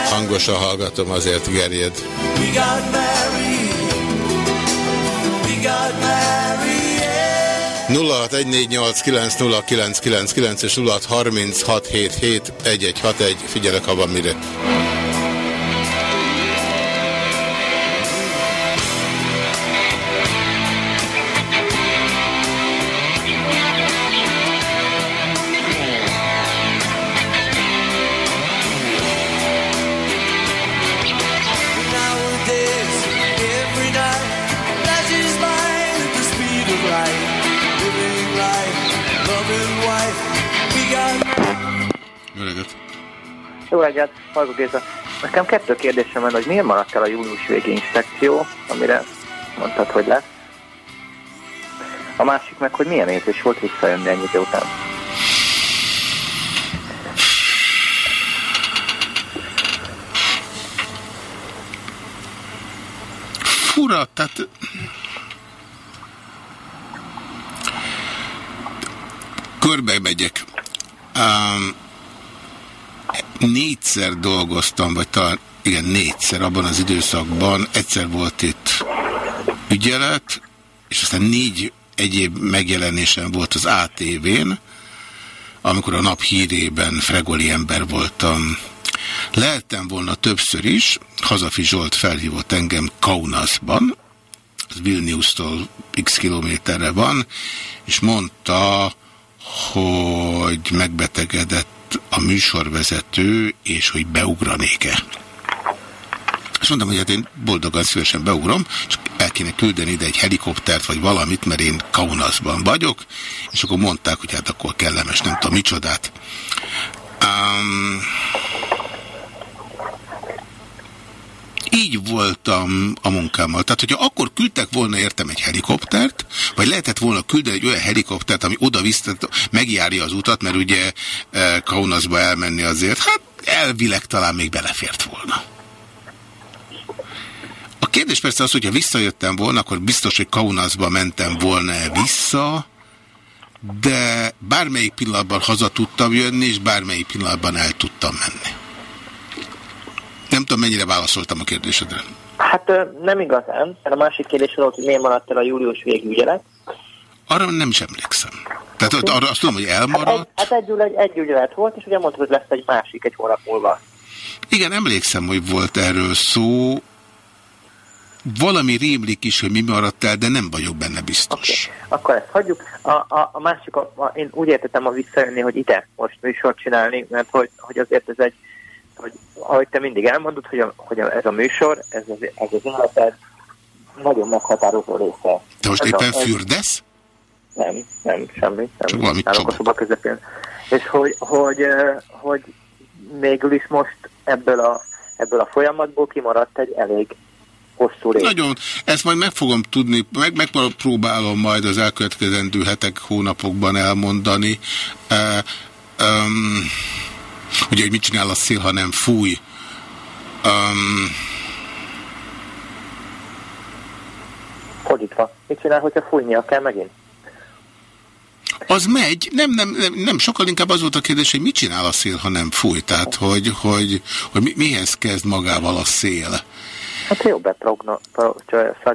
Hangosan hallgatom, azért gerjed. we got married, we got married. yeah. 0614890999 és 0636771161. Figyelek, ha van mire. Reggelt, Margó Géza. Nekem kettő kérdésem van, hogy miért maradt el a július végi inspekció, amire mondtad, hogy lesz. A másik meg, hogy milyen érzés volt visszajönni ennyi idő után. Fura, tehát... Körbe megyek. Um, négyszer dolgoztam, vagy talán, igen, négyszer abban az időszakban. Egyszer volt itt ügyelet, és aztán négy egyéb megjelenésem volt az ATV-n, amikor a nap hírében fregoli ember voltam. Lehettem volna többször is, Hazafi Zsolt felhívott engem Kaunasban, az Vilnius-tól x kilométerre van, és mondta, hogy megbetegedett a műsorvezető, és hogy beugranék-e. És mondtam, hogy hát én boldogan szívesen beugrom, csak el kéne küldeni ide egy helikoptert, vagy valamit, mert én Kaunasban vagyok, és akkor mondták, hogy hát akkor kellemes, nem tudom micsodát. Um, így voltam a munkámmal. Tehát, hogyha akkor küldtek volna értem egy helikoptert, vagy lehetett volna küldeni egy olyan helikoptert, ami oda megjárja az utat, mert ugye e, Kaunasba elmenni azért, hát elvileg talán még belefért volna. A kérdés persze az, hogyha visszajöttem volna, akkor biztos, hogy Kaunasba mentem volna -e vissza, de bármelyik pillanatban haza tudtam jönni, és bármelyik pillanatban el tudtam menni. Nem tudom, mennyire válaszoltam a kérdésedre. Hát nem igazán, mert a másik kérdés volt, hogy miért maradt el a július végű ügyelet. Arra nem is emlékszem. Tehát ott arra azt tudom, hogy elmaradt. Hát egy, hát egy, egy ügyelet volt, és ugye mondtad, hogy lesz egy másik egy hónap múlva. Igen, emlékszem, hogy volt erről szó. Valami rémlik is, hogy mi maradt el, de nem vagyok benne biztos. Okay. Akkor ezt hagyjuk. A, a, a másik, a, a, én úgy értettem a visszajönni, hogy ide most műsort csinálni, mert hogy, hogy azért ez egy hogy ahogy te mindig elmondod, hogy, a, hogy a, ez a műsor, ez az, ez az életed nagyon meghatározó része. Te most ez éppen a, fürdesz? Nem, nem, semmi. Nem, Csak valami a szoba közepén. És hogy, hogy, hogy végül is most ebből a, ebből a folyamatból kimaradt egy elég hosszú rész. Nagyon. Ezt majd meg fogom tudni, meg, megpróbálom majd az elkövetkezendő hetek, hónapokban elmondani. Uh, um, Ugye, hogy mit csinál a szél, ha nem fúj. Um, Fordítva. Mit csinál, hogyha fújnia kell megint? Az megy, nem, nem, nem, nem, sokkal inkább az volt a kérdés, hogy mit csinál a szél, ha nem fúj, tehát hogy, hogy, hogy mihez kezd magával a szél. Hát jó, beprogno, pro,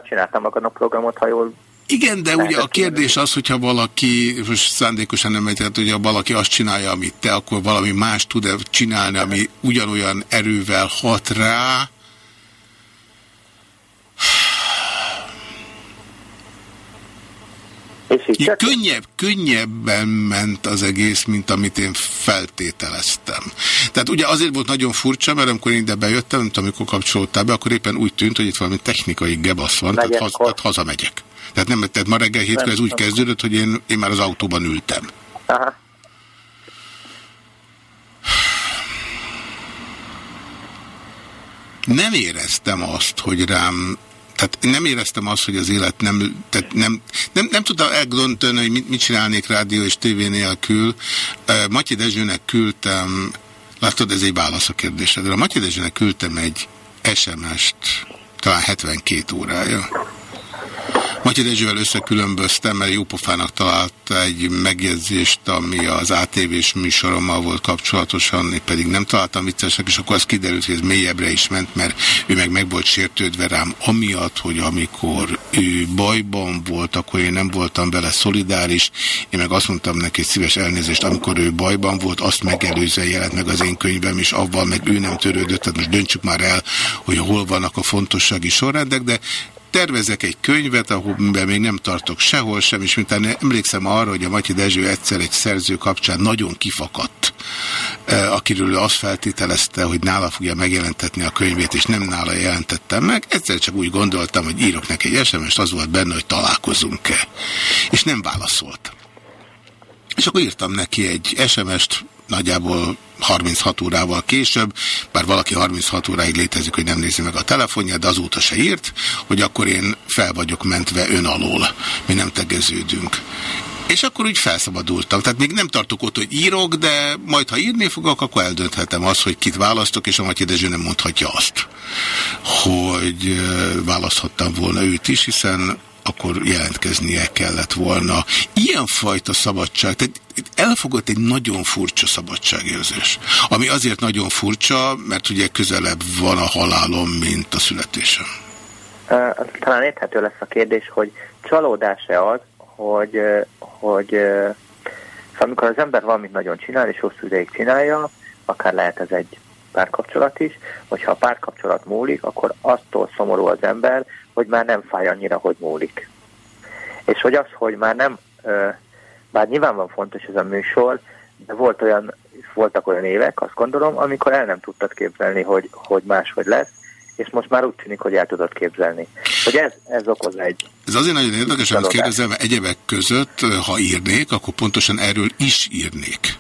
csináltam magadnak programot, ha jól igen, de ugye a kérdés az, hogyha valaki, most szándékosan nem megy, tehát hogyha valaki azt csinálja, amit te, akkor valami más tud-e csinálni, ami ugyanolyan erővel hat rá. Könnyebb, könnyebben ment az egész, mint amit én feltételeztem. Tehát ugye azért volt nagyon furcsa, mert amikor én ide bejöttem, amikor kapcsolódtál be, akkor éppen úgy tűnt, hogy itt valami technikai gebasz van, tehát, haz, tehát hazamegyek. Tehát, nem, tehát ma reggel hétkor ez úgy kezdődött, hogy én, én már az autóban ültem. Aha. Nem éreztem azt, hogy rám tehát nem éreztem azt, hogy az élet nem, tehát nem, nem, nem tudtam elgondolni, hogy mit, mit csinálnék rádió és tévé nélkül. Matyi Dezsőnek küldtem, látod, ez egy válasz a kérdésedre. Matyi Dezsőnek küldtem egy SMS-t, talán 72 órája. Matyi Dezsővel összekülönböztem, mert jópofának találta egy megjegyzést, ami az ATV-s műsorommal volt kapcsolatosan, én pedig nem találtam viccesnek, és akkor az kiderült, hogy ez mélyebbre is ment, mert ő meg meg volt sértődve rám, amiatt, hogy amikor ő bajban volt, akkor én nem voltam vele szolidáris, én meg azt mondtam neki szíves elnézést, amikor ő bajban volt, azt megelőzően jelent meg az én könyvem, és avval meg ő nem törődött, tehát most döntsük már el, hogy hol vannak a fontossági sorrendek, de tervezek egy könyvet, ahol még nem tartok sehol sem, és mint emlékszem arra, hogy a Matyi Dezső egyszer egy szerző kapcsán nagyon kifakadt, e, akiről ő azt feltételezte, hogy nála fogja megjelentetni a könyvét, és nem nála jelentettem meg. Egyszer csak úgy gondoltam, hogy írok neki egy SMS-t, az volt benne, hogy találkozunk-e. És nem válaszolt. És akkor írtam neki egy SMS-t, nagyjából 36 órával később, bár valaki 36 óráig létezik, hogy nem nézi meg a telefonját, de azóta se írt, hogy akkor én fel vagyok mentve ön alól, mi nem tegeződünk. És akkor úgy felszabadultam. Tehát még nem tartok ott, hogy írok, de majd ha írni fogok, akkor eldönthetem azt, hogy kit választok, és a Matyi Dezső nem mondhatja azt, hogy választhattam volna őt is, hiszen akkor jelentkeznie kellett volna. Ilyenfajta szabadság, tehát elfogott egy nagyon furcsa szabadságérzés. Ami azért nagyon furcsa, mert ugye közelebb van a halálom, mint a születésem. Talán érthető lesz a kérdés, hogy csalódás-e az, hogy, hogy amikor az ember valamit nagyon csinál, és hosszú ideig csinálja, akár lehet ez egy párkapcsolat is, hogyha a párkapcsolat múlik, akkor attól szomorú az ember, hogy már nem fáj annyira, hogy múlik. És hogy az, hogy már nem, bár nyilván van fontos ez a műsor, de volt olyan, voltak olyan évek, azt gondolom, amikor el nem tudtad képzelni, hogy, hogy máshogy lesz, és most már úgy tűnik, hogy el tudod képzelni. Hogy ez, ez okoz egy... Ez azért nagyon érdekes, amit kérdezem, egyebek között, ha írnék, akkor pontosan erről is írnék.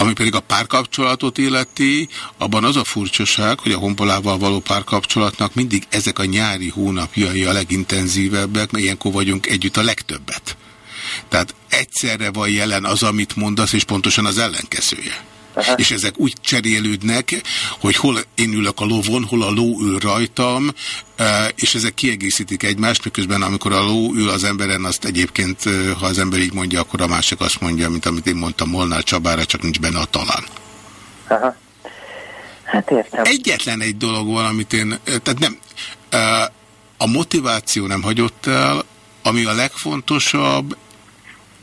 Ami pedig a párkapcsolatot illeti, abban az a furcsaság, hogy a honpolával való párkapcsolatnak mindig ezek a nyári hónapjai a legintenzívebbek, mert ilyenkor vagyunk együtt a legtöbbet. Tehát egyszerre van jelen az, amit mondasz, és pontosan az ellenkezője. Aha. És ezek úgy cserélődnek, hogy hol én ülök a lovon, hol a ló ül rajtam, és ezek kiegészítik egymást, miközben amikor a ló ül az emberen, azt egyébként, ha az ember így mondja, akkor a másik azt mondja, mint amit én mondtam Molnár Csabára, csak nincs benne a talán. Aha. Hát értem. Egyetlen egy dolog van, amit én, tehát nem, a motiváció nem hagyott el, ami a legfontosabb,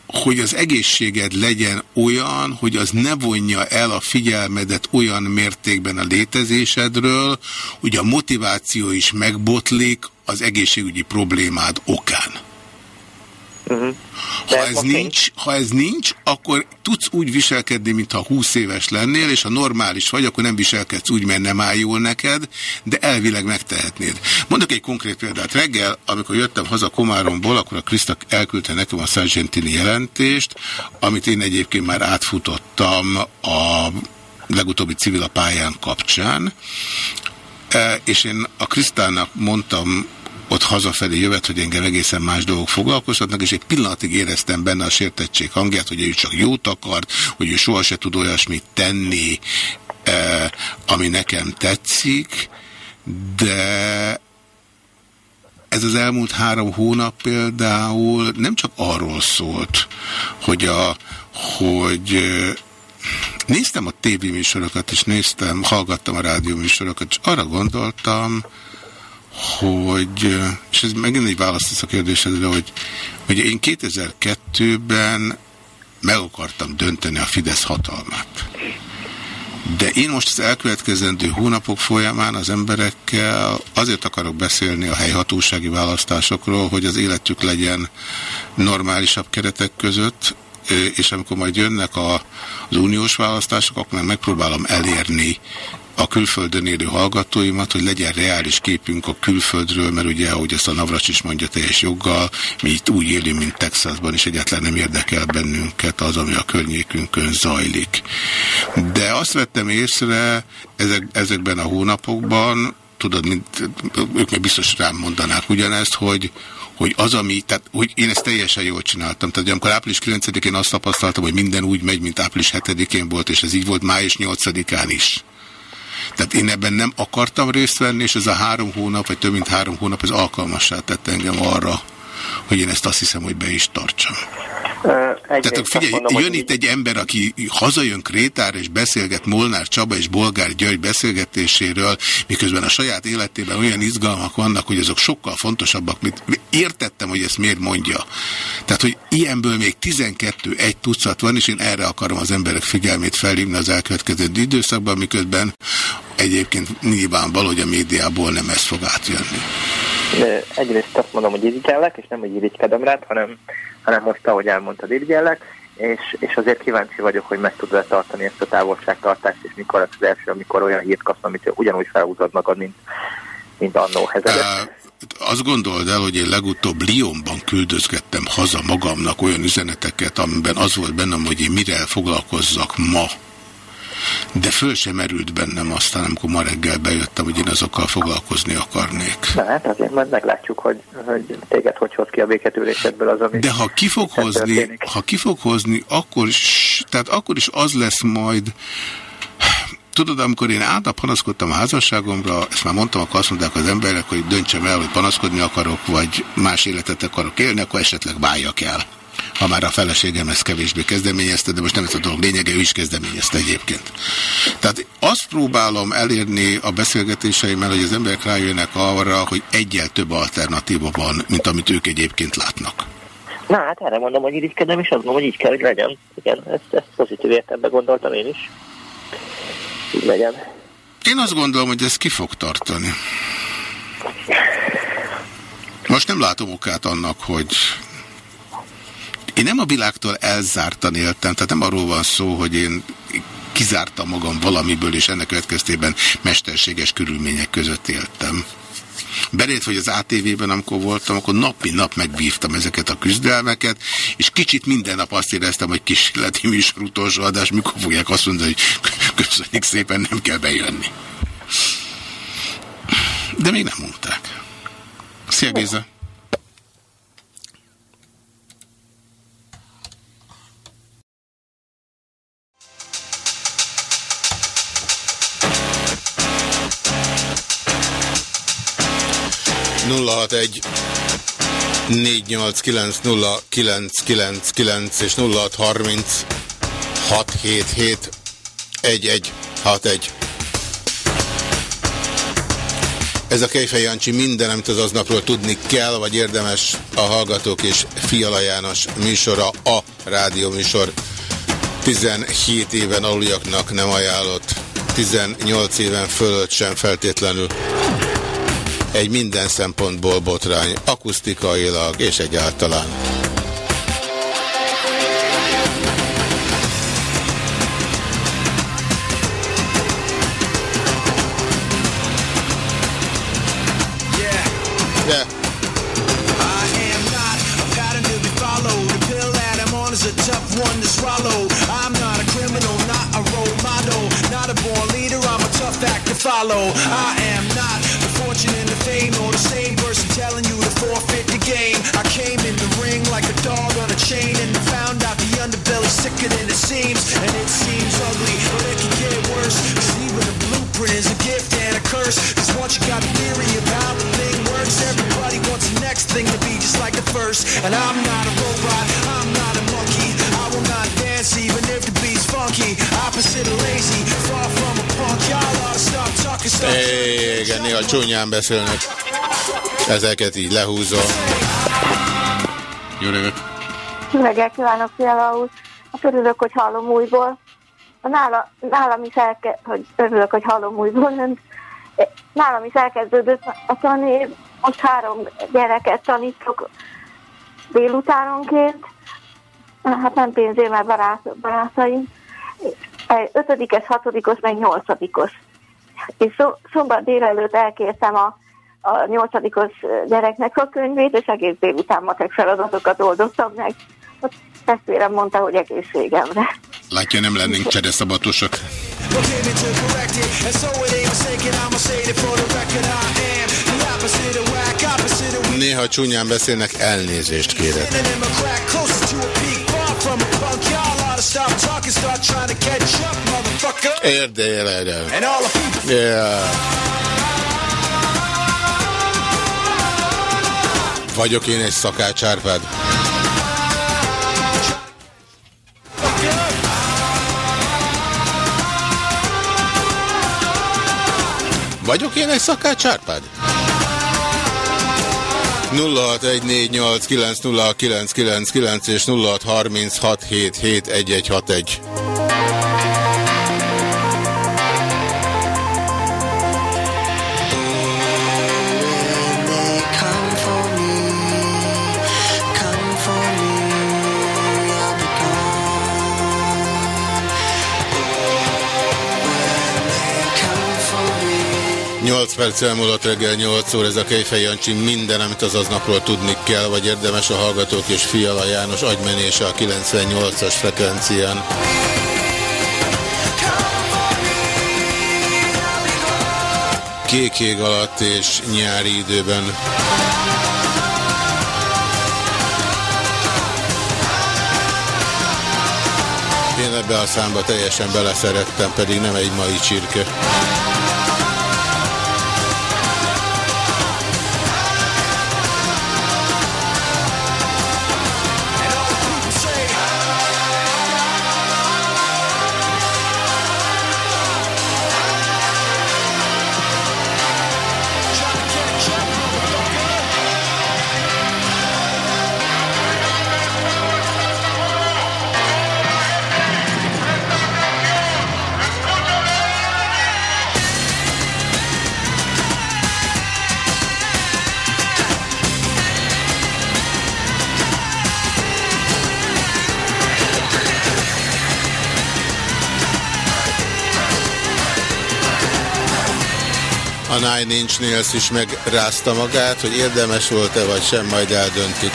hogy az egészséged legyen olyan, hogy az ne vonja el a figyelmedet olyan mértékben a létezésedről, hogy a motiváció is megbotlik az egészségügyi problémád okán. Uh -huh. Ha ez, nincs, ha ez nincs, akkor tudsz úgy viselkedni, mintha 20 éves lennél, és ha normális vagy, akkor nem viselkedsz úgy, mert nem áll jól neked, de elvileg megtehetnéd. Mondok egy konkrét példát. Reggel, amikor jöttem haza Komáromból, akkor a Krista elküldte nekem a Sargentini jelentést, amit én egyébként már átfutottam a legutóbbi civil a pályán kapcsán, e, és én a Krisztának mondtam ott hazafelé jövet, hogy engem egészen más dolgok foglalkoztatnak, és egy pillanatig éreztem benne a sértettség hangját, hogy ő csak jót akart, hogy ő soha se tud olyasmit tenni, eh, ami nekem tetszik, de ez az elmúlt három hónap például nem csak arról szólt, hogy, a, hogy néztem a tévéműsorokat, és néztem, hallgattam a rádióműsorokat, és arra gondoltam, hogy, és ez megint egy választ a kérdésedre, hogy, hogy én 2002-ben meg akartam dönteni a Fidesz hatalmát. De én most az elkövetkezendő hónapok folyamán az emberekkel azért akarok beszélni a helyhatósági választásokról, hogy az életük legyen normálisabb keretek között, és amikor majd jönnek a, az uniós választások, akkor megpróbálom elérni a külföldön élő hallgatóimat, hogy legyen reális képünk a külföldről, mert ugye, ahogy ezt a Navracs is mondja teljes joggal, mi itt úgy élünk, mint Texasban, és egyáltalán nem érdekel bennünket az, ami a környékünkön zajlik. De azt vettem észre ezek, ezekben a hónapokban, tudod, mint, ők meg biztos rám mondanák ugyanezt, hogy, hogy az, ami, tehát, hogy én ezt teljesen jól csináltam. Tehát, amikor április 9-én azt tapasztaltam, hogy minden úgy megy, mint április 7-én volt, és ez így volt május 8-án is. Tehát én ebben nem akartam részt venni, és ez a három hónap, vagy több mint három hónap, ez alkalmassá tett engem arra, hogy én ezt azt hiszem, hogy be is tartsam. Tehát figyelj, mondom, jön itt egy ember, aki hazajön Krétára és beszélget Molnár Csaba és Bolgár György beszélgetéséről, miközben a saját életében olyan izgalmak vannak, hogy azok sokkal fontosabbak, mint értettem, hogy ezt miért mondja. Tehát, hogy ilyenből még 12 egy tucat van, és én erre akarom az emberek figyelmét felhívni az elkövetkező időszakban, miközben egyébként nyilvánvaló, hogy a médiából nem ez fog átjönni. Egyrészt azt mondom, hogy irigyellek, és nem, hogy irigykedem rád, hanem, hanem most, ahogy elmondtad, irigyellek, és, és azért kíváncsi vagyok, hogy meg tudod tartani ezt a távolságtartást, és mikor az első, amikor olyan hírt kapsz, amit ugyanúgy felhúzod magad, mint, mint annó hezedet. Azt gondold el, hogy én legutóbb Lyonban küldözgettem haza magamnak olyan üzeneteket, amiben az volt bennem, hogy én mire foglalkozzak ma de föl sem merült bennem aztán, amikor ma reggel bejöttem, hogy én azokkal foglalkozni akarnék. Na hát azért majd meglátjuk, hogy, hogy téged hogy hoz ki a béketülésedből az, ami De ha ki fog hozni, ha ki fog hozni, akkor is, tehát akkor is az lesz majd, Tudod, amikor én által panaszkodtam a házasságomra, ezt már mondtam, akkor azt mondták az emberek, hogy döntsem el, hogy panaszkodni akarok, vagy más életet akarok élni, akkor esetleg váljak el ha már a feleségem ezt kevésbé kezdeményezte, de most nem ez a dolog lényege, ő is kezdeményezte egyébként. Tehát azt próbálom elérni a beszélgetéseimmel, hogy az emberek rájönnek arra, hogy egyel több alternatíva van, mint amit ők egyébként látnak. Na hát erre mondom, hogy irigykedem, és azt mondom, hogy így kell, hogy legyen. Igen, ezt, ezt pozitív értelemben gondoltam én is. Így legyen. Én azt gondolom, hogy ez ki fog tartani. Most nem látom okát annak, hogy én nem a világtól elzártan éltem, tehát nem arról van szó, hogy én kizártam magam valamiből, és ennek következtében mesterséges körülmények között éltem. Belét, hogy az ATV-ben, amikor voltam, akkor napi nap megbívtam ezeket a küzdelmeket, és kicsit minden nap azt éreztem, hogy kísérleti műsor utolsó adás, mikor fogják azt mondani, hogy köszönjük szépen, nem kell bejönni. De még nem mondták. Szia Géza! 061 489 és 0630 677 1161. Ez a Kejfej Jancsi minden, amit az aznapról tudni kell, vagy érdemes a Hallgatók és Fiala János műsora, a rádió műsor. 17 éven aluljaknak nem ajánlott, 18 éven fölött sem feltétlenül egy minden szempontból botrány, akusztikailag és egyáltalán. Sicker it seems. And it seems ugly, but it can get worse. Cause even a blueprint is a gift and a curse. Cause once you got a theory of how the thing works, everybody wants the next thing to be just like the first. And I'm not a robot, I'm not a monkey. I will not dance even if the beat's funky. Opposite of lazy, far from a punk. Y'all ought to stop talking, stop Igen, néha csúnyán beszélnek. Ezeket így lehúzom. Jó reggelt! Jó reggelt kívánok, Fiala úr! Hát örülök, hogy hallom újból. Nála, nálam is elke, hogy örülök, hogy hallom újból. Nálam is elkezdődött a tanév. Most három gyereket tanítok délutánonként. Hát nem pénzért, mert barát, barátaim. Ötödikes, hatodikos, meg nyolcadikos. És szombat délelőtt elkértem a a nyolcadikos gyereknek a könyvét, és egész délután matek feladatokat oldottam meg. Testvérem mondta, hogy egészségemre. Látja, nem lennénk csereszabatosak. Néha csúnyán beszélnek, elnézést kérek. Érdekel, Yeah. Vagyok én egy szakács Árpád? Vagyok én egy szakács Árpád? 0614890999 és 0636771161. perc elmúlott reggel 8 óra, ez a Kejfej Jancsi minden, amit az aznapról tudni kell, vagy érdemes a Hallgatók és Fiala János agymenése a 98-as frekvencián. Kék alatt és nyári időben. Én ebbe a számba teljesen beleszerettem, pedig nem egy mai csirke. A Nine Inch Nails is megrázta magát, hogy érdemes volt-e vagy sem, majd eldöntik.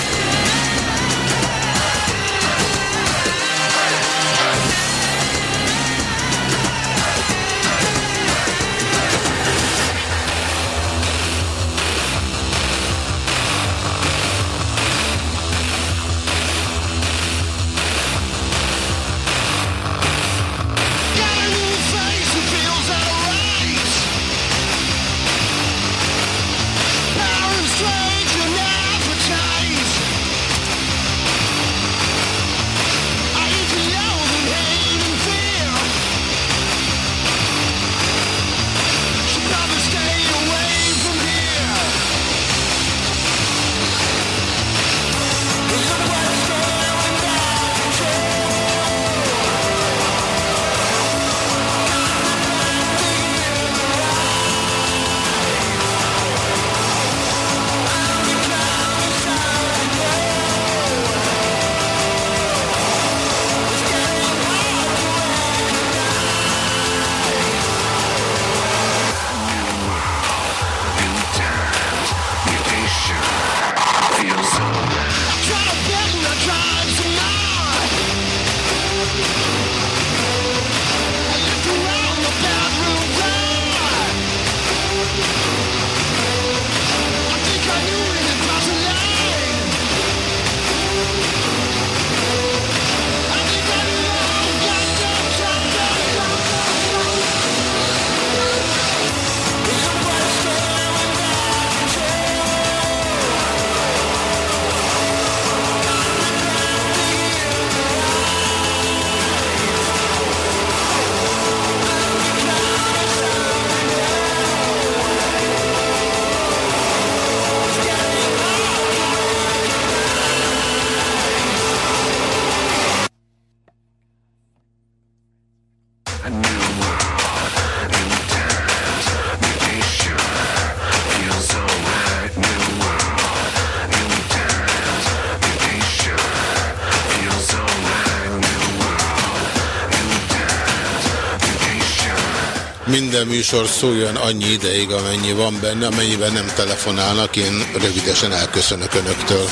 Műsor szóljon annyi ideig, amennyi van benne, amennyiben nem telefonálnak, én rövidesen elköszönök Önöktől.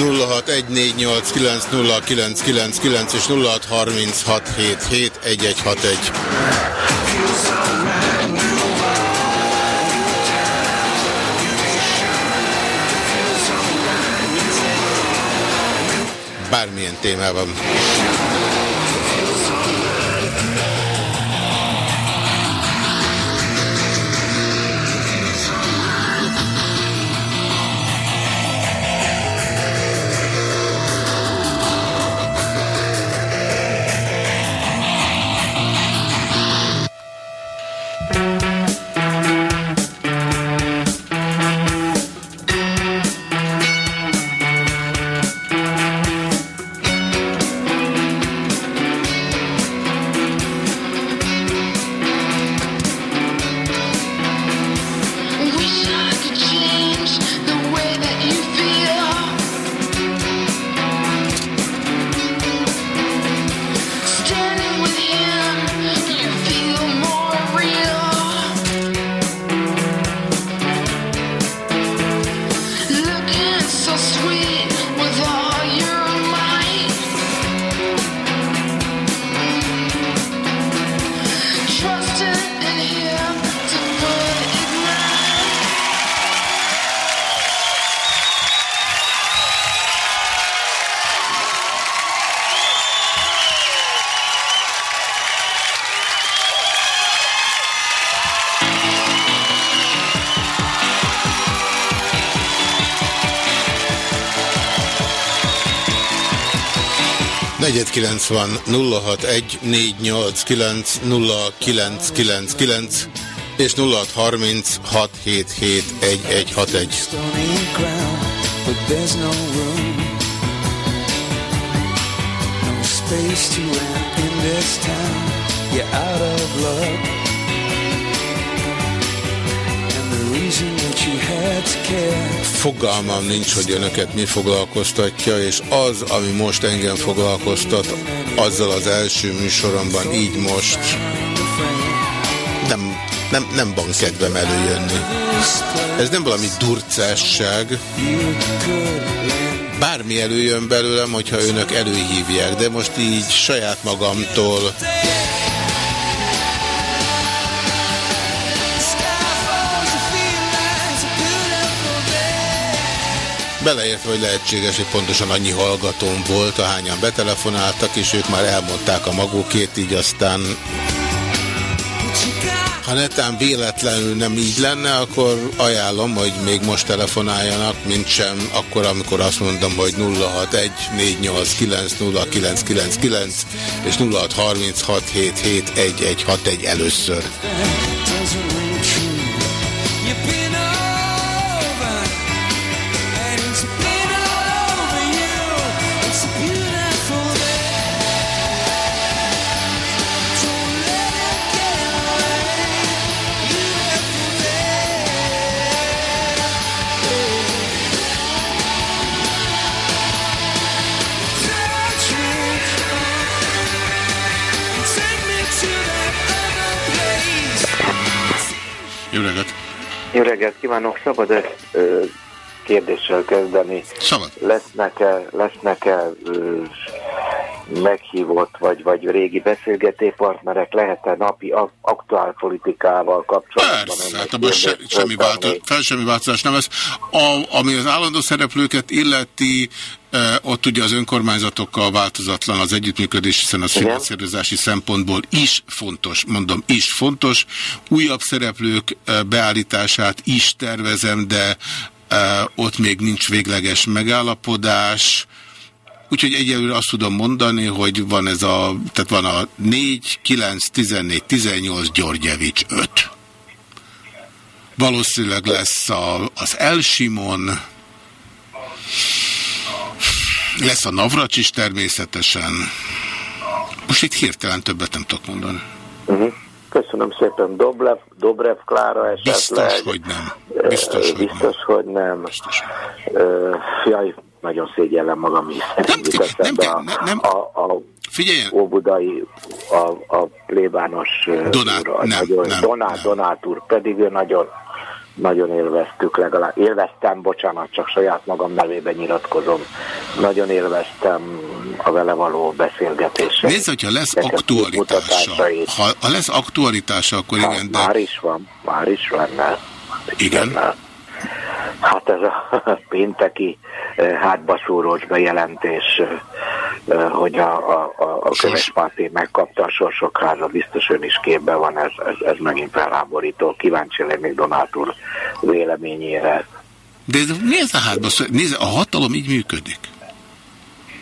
0614890999 és 0636771161. Bármilyen témában. 490 061 489 0999 és 0630 677 1161. Space to rent in this town, you're out of luck. And the reason Fogalmam nincs, hogy önöket mi foglalkoztatja, és az, ami most engem foglalkoztat, azzal az első műsoromban így most nem, nem, nem van kedvem előjönni. Ez nem valami durcásság. Bármi előjön belőlem, hogyha önök előhívják, de most így saját magamtól Beleértve, hogy lehetséges, hogy pontosan annyi hallgatóm volt, ahányan betelefonáltak, és ők már elmondták a magukét, így aztán ha netán véletlenül nem így lenne, akkor ajánlom, hogy még most telefonáljanak, mint sem akkor, amikor azt mondom, hogy 061 489 0999 és 0636771161 először. Doesn't ring true. You've been Jó reggelt kívánok, szabad ezt kérdéssel kezdeni? Szabad. Lesznek-e, lesznek-e ö, meghívott vagy, vagy régi beszélgető partnerek, lehet-e napi ak- aktuál politikával kapcsolatban? Persze, hát abban se, semmi, változás, fel semmi változás nem lesz. A, ami az állandó szereplőket illeti, eh, ott ugye az önkormányzatokkal változatlan az együttműködés, hiszen az finanszírozási szempontból is fontos, mondom, is fontos. Újabb szereplők eh, beállítását is tervezem, de eh, ott még nincs végleges megállapodás. Úgyhogy egyelőre azt tudom mondani, hogy van ez a, tehát van a 4, 9, 14, 18, Györgyevics 5. Valószínűleg lesz a, az Elsimon, lesz a Navracsis természetesen. Most itt hirtelen többet nem tudok mondani. Uh-huh. Köszönöm szépen. Doblev, Dobrev Klára esetleg. Biztos, hogy nem. Biztos, hogy Biztos, hogy nem. Biztos. Jaj, nagyon szégyellem magam is. Nem, nem, nem, nem, nem. A, a Figyeljen! Óbudai, a, a plébános Donát, úr, nem, nagyon, nem, Donát, nem. Donát úr, pedig ő nagyon, nagyon élveztük, legalább élveztem, bocsánat, csak saját magam nevében nyilatkozom. Nagyon élveztem a vele való beszélgetést. Nézd, hogyha lesz aktualitása. Ha, ha lesz aktualitása, akkor igen, de... Már is van, már is lenne. Igen. Lenne. Hát ez a pénteki eh, hátbaszúrós bejelentés, eh, eh, hogy a, a, a, a Kövespáti megkapta a sorsok háza, biztos ön is képben van, ez, ez, ez megint felháborító. Kíváncsi lennék Donát úr véleményére. De ez, mi ez a hátba? Nézd, a hatalom így működik.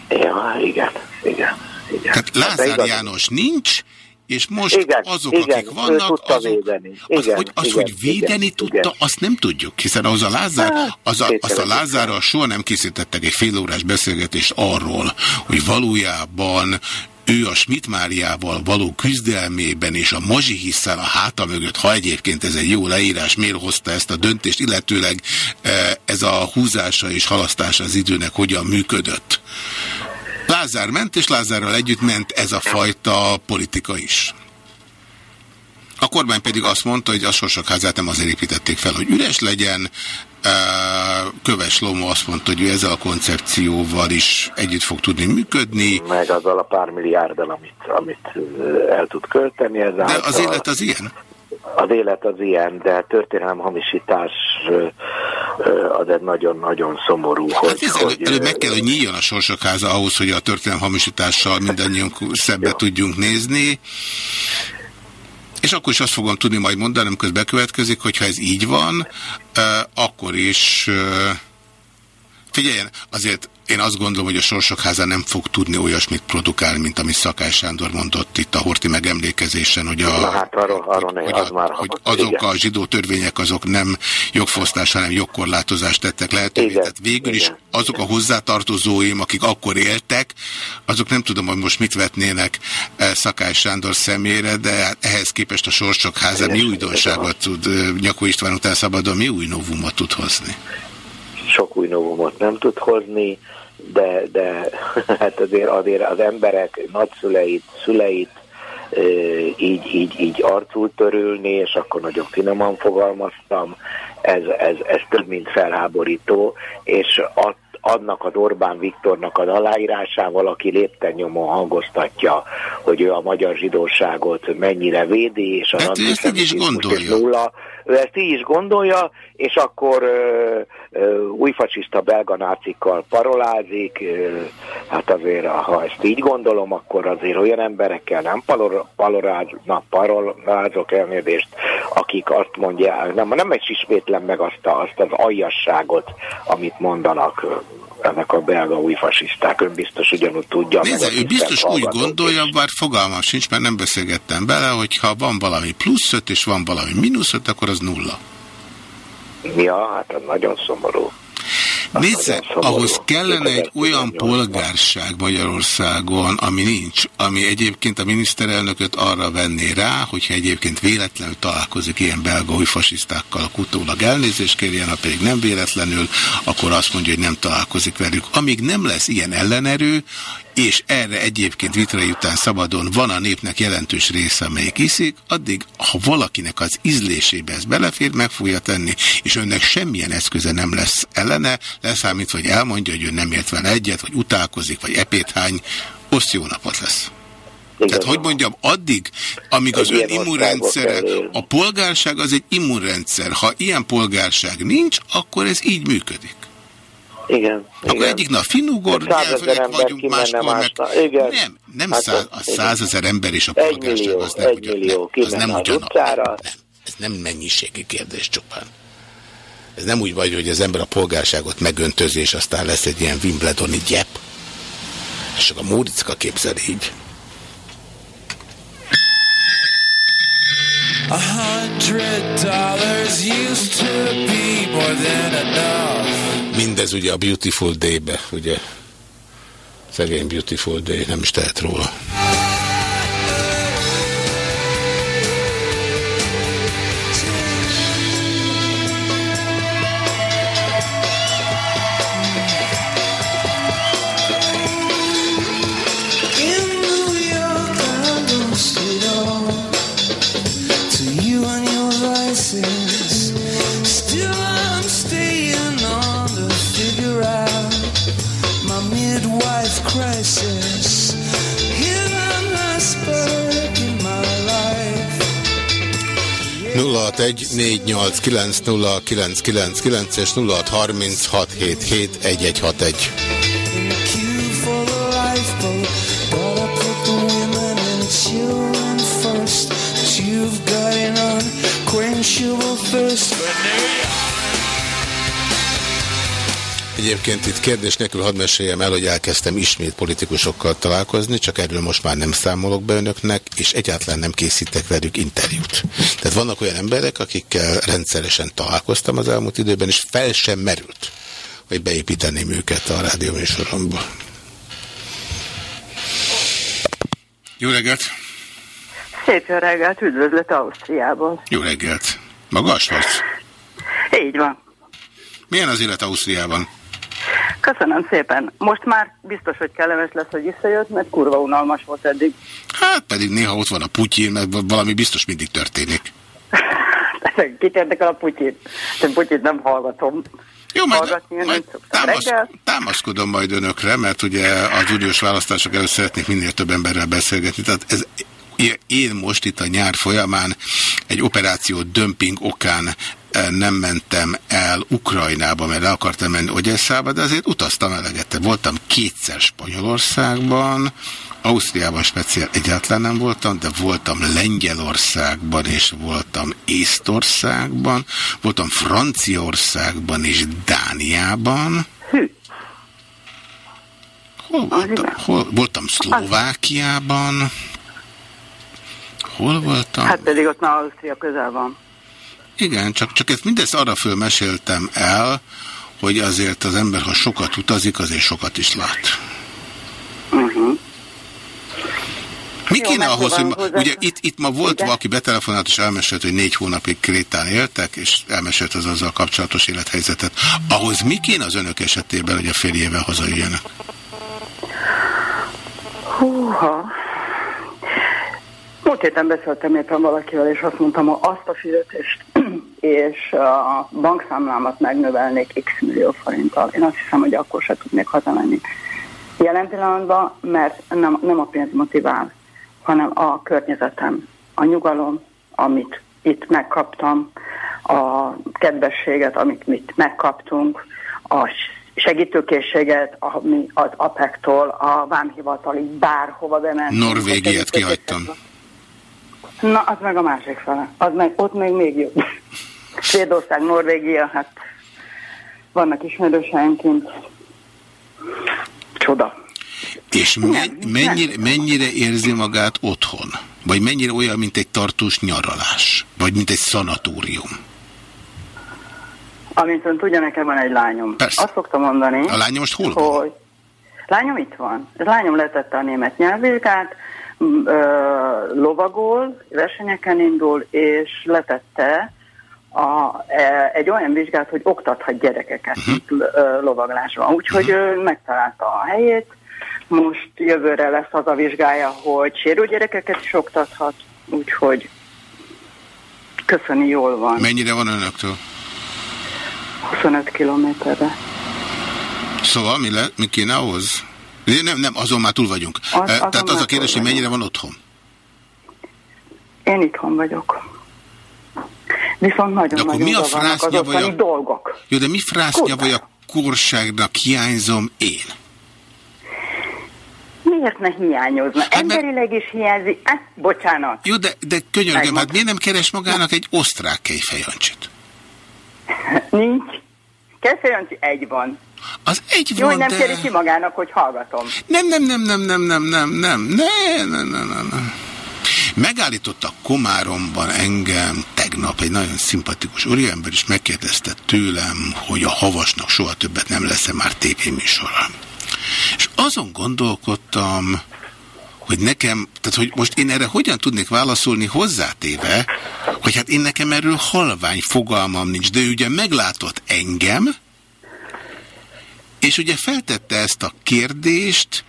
Ja, igen, igen. igen. Tehát De Lázár igaz- János nincs, és most Igen, azok, igen, akik vannak, tudta azok, védeni. az, Igen, hogy, az, igen, hogy védeni igen, tudta, igen. azt nem tudjuk, hiszen ahhoz a Lázár, Hát, az a, azt a Lázárral soha nem készítettek egy félórás beszélgetést arról, hogy valójában ő a Schmidt Máriával való küzdelmében és a Mazsi hiszel a háta mögött, ha egyébként ez egy jó leírás, miért hozta ezt a döntést, illetőleg eh, ez a húzása és halasztása az időnek hogyan működött. Lázár ment, és Lázárral együtt ment ez a fajta politika is. A kormány pedig azt mondta, hogy a Sorsokházát nem azért építették fel, hogy üres legyen. Köves Lomó azt mondta, hogy ő ezzel a koncepcióval is együtt fog tudni működni. Meg azzal a pár milliárddal, amit, amit el tud költeni. De Ezáltal. az élet az ilyen? Az élet az ilyen, de történelem hamisítás az egy nagyon-nagyon szomorú, Hát hogy, elő, hogy előbb meg kell, hogy nyíljon a Sorsokháza ahhoz, hogy a történelem hamisítással mindannyiunk szebbe tudjunk nézni. És akkor is azt fogom tudni majd mondani, amikor ez bekövetkezik, hogyha ez így van, akkor is... Figyeljen, azért én azt gondolom, hogy a Sorsok Háza nem fog tudni olyasmit produkálni, mint amit Szakály Sándor mondott itt a Horti megemlékezésen, hogy, a, Na hát arról, arról hogy, az a, már hogy azok Igen. a zsidó törvények azok nem jogfosztás, hanem jogkorlátozást tettek lehetővé. Tehát végül is igen. azok a hozzátartozóim, akik akkor éltek, azok nem tudom, hogy most mit vetnének eh, Szakály Sándor szemére, de ehhez képest a Sorsok Háza mi újdonságot tud, eh, Nyakó István után szabadon mi új novumot tud hozni? Sok új novumot nem tud hozni, de, de hát azért, azért az emberek nagyszüleit, szüleit így, így, így arcul törülni, és akkor nagyon finoman fogalmaztam, ez, ez, ez több mint felháborító, és ad, adnak az Orbán Viktornak az aláírásával, aki lépten nyomon hangoztatja, hogy ő a magyar zsidóságot mennyire védi, és az Hát így is nulla. Ő ezt így is gondolja, és akkor újfasiszta belga nácikkal parolázik, ö, hát azért, ha ezt így gondolom, akkor azért olyan emberekkel nem palor, paloráznak, parolázok elnézést, akik azt mondják, nem, nem is ismétlem meg azt, a, azt az aljasságot, amit mondanak ennek a belga újfasiszták, ön biztos ugyanúgy tudja. Nézze, ő biztos úgy gondolja, bár fogalmam sincs, mert nem beszélgettem bele, hogy ha van valami plusz öt és van valami mínusz öt, akkor az nulla. Ja, hát nagyon szomorú. Nézze, ahhoz kellene egy olyan polgárság Magyarországon, ami nincs, ami egyébként a miniszterelnököt arra venné rá, hogyha egyébként véletlenül találkozik ilyen belga új fasisztákkal, akkor utólag elnézést kérjen, ha pedig nem véletlenül, akkor azt mondja, hogy nem találkozik velük. Amíg nem lesz ilyen ellenerő, és erre egyébként vitrai után szabadon van a népnek jelentős része, amelyik iszik, addig, ha valakinek az ízlésébe ez belefér, meg fogja tenni, és önnek semmilyen eszköze nem lesz ellene, leszámítva, hogy elmondja, hogy ő nem ért vele egyet, vagy utálkozik, vagy epéthány, azt jó napot lesz. Tehát, hogy mondjam, addig, amíg az ön immunrendszere, a polgárság az egy immunrendszer. Ha ilyen polgárság nincs, akkor ez így működik. Igen. Akkor igen. egyik nap finugor, ember vagyunk, máskor meg... Igen. Nem, nem Hát száz, a ez- százezer ember és a polgárság az nem egy ugyan, millió nem, az nem az ugyanaz. Ez nem mennyiségi kérdés csupán. Ez nem úgy vagy, hogy az ember a polgárságot megöntözi, és aztán lesz egy ilyen Wimbledoni gyep. És csak a Móriczka képzel így. A hundred dollars used to be more than enough. Mindez ugye a Beautiful Day-be, ugye? Szegény Beautiful Day, nem is tehet róla. 061 és 0636771161. You've got an unquenchable thirst, but Egyébként itt kérdés nélkül hadd meséljem el, hogy elkezdtem ismét politikusokkal találkozni, csak erről most már nem számolok be önöknek, és egyáltalán nem készítek velük interjút. Tehát vannak olyan emberek, akikkel rendszeresen találkoztam az elmúlt időben, és fel sem merült, hogy beépíteném őket a rádióműsoromba. Jó reggelt! Szép jó reggelt, üdvözlet Ausztriában. Jó reggelt! Magas vagy? Így van. Milyen az élet Ausztriában? Köszönöm szépen. Most már biztos, hogy kellemes lesz, hogy visszajött, mert kurva unalmas volt eddig. Hát pedig néha ott van a Putyin, meg valami biztos mindig történik. Kit érdekel a Putyin? Én Putyint nem hallgatom. Jó, majd, majd támasz, támaszkodom majd önökre, mert ugye az uniós választások előtt szeretnék minél több emberrel beszélgetni. Tehát ez, én most itt a nyár folyamán egy operáció dömping okán nem mentem el Ukrajnába, mert le akartam menni Ogyesszába, de azért utaztam eleget. Voltam kétszer Spanyolországban, Ausztriában speciál egyáltalán nem voltam, de voltam Lengyelországban, és voltam Észtországban, voltam Franciaországban és Dániában. Hol voltam? Hol, voltam Szlovákiában. Hol voltam? Hát pedig ott már Ausztria közel van. Igen, csak, csak ezt mindezt arra fölmeséltem el, hogy azért az ember, ha sokat utazik, azért sokat is lát. Uh-huh. Mi kéne ahhoz, hogy ma, ugye itt, itt ma volt Igen. valaki betelefonált és elmesélt, hogy négy hónapig Krétán éltek, és elmesélt az azzal kapcsolatos élethelyzetet. Ahhoz mi kéne az önök esetében, hogy a férjével hazajöjjenek? Húha. Múlt héten beszéltem éppen valakivel, és azt mondtam, hogy azt a fizetést és a bankszámlámat megnövelnék x millió forinttal. Én azt hiszem, hogy akkor se tudnék hazamenni. Jelen pillanatban, mert nem, nem a pénz motivál, hanem a környezetem, a nyugalom, amit itt megkaptam, a kedvességet, amit mit megkaptunk, a segítőkészséget, ami az APEC-tól a vámhivatalig bárhova bement. Norvégiát kihagytam. Na, az meg a másik fele. Az meg, ott még még jobb. Svédország, Norvégia, hát vannak ismerőseim kint. Csoda. És me- mennyire, mennyire érzi magát otthon? Vagy mennyire olyan, mint egy tartós nyaralás? Vagy mint egy szanatórium? Amint ön tudja, nekem van egy lányom. Persze. Azt szoktam mondani. A lánya most hol van? Hogy lányom itt van. A lányom letette a német nyelvvizsgát, lovagol, versenyeken indul, és letette a, e, egy olyan vizsgát, hogy oktathat gyerekeket Mhm. uh-huh. ö, lovaglásban. Úgyhogy ő megtalálta a helyét. Most jövőre lesz az a vizsgája, hogy sérült gyerekeket is oktathat, úgyhogy köszöni, jól van. Mennyire van önöktől? 25 kilométerre. Szóval mi, le, mi kéne ahhoz? Nem, nem, azon már túl vagyunk. Az- azon Tehát az a kérdés, hogy mennyire van otthon? Én itthon vagyok. Viszont nagyon-nagyon mi a frásznya vagy a- dolgok. Jó, de mi frásznya vagy a korságnak hiányzom én? Miért ne hiányozna? Hát Emberileg is hiányzik. Eh, bocsánat. Jó, de, de könyörgöm, Megmond- hát miért nem keres magának egy osztrák kejfejancsit? Nincs. Keszé Jancsi egy van. Az egy Jó, van, nem de... kéri ki magának, hogy hallgatom. Nem, nem, nem, nem, nem, nem, nem, nem, nem, nem, nem, nem, nem. Megállítottak Komáromban engem tegnap egy nagyon szimpatikus úriember, és megkérdezte tőlem, hogy a havasnak soha többet nem lesz-e már tévéműsora. És azon gondolkodtam, hogy nekem, tehát hogy most én erre hogyan tudnék válaszolni hozzátéve, hogy hát én nekem erről halvány fogalmam nincs, de ő ugye meglátott engem, és ugye feltette ezt a kérdést,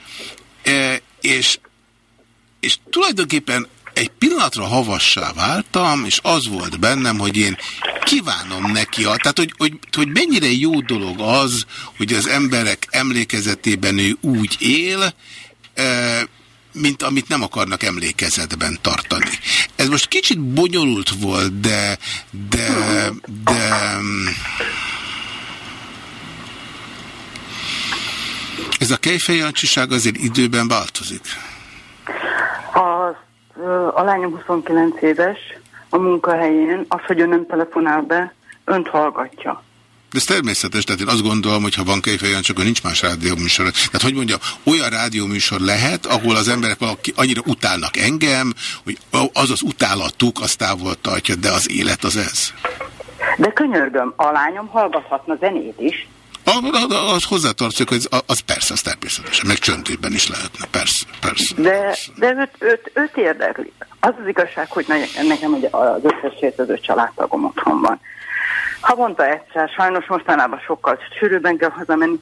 eh, és, és tulajdonképpen egy pillanatra havassá váltam, és az volt bennem, hogy én kívánom neki, a, tehát hogy, hogy, hogy mennyire jó dolog az, hogy az emberek emlékezetében ő úgy él, eh, mint amit nem akarnak emlékezetben tartani. Ez most kicsit bonyolult volt, de, de, de ez a kejfejancsiság azért időben változik. A, lányom 29 éves, a munkahelyén, az, hogy ő nem telefonál be, önt hallgatja. De ez természetes, tehát én azt gondolom, hogy ha van kejfejancsi, akkor nincs más rádióműsor. Tehát hogy mondjam, olyan rádióműsor lehet, ahol az emberek valaki annyira utálnak engem, hogy az az utálatuk, azt távol tartja, de az élet az ez. De könyörgöm, a lányom hallgathatna zenét is. Az hozzátartozik, hogy az, az persze, az természetesen, meg csöndében is lehetne, persze, persze. De, de őt, őt, őt érdekli. Az az igazság, hogy ne- nekem az összes létező családtagom otthon van. Havonta egyszer, sajnos mostanában sokkal sűrűbben kell hazamenni,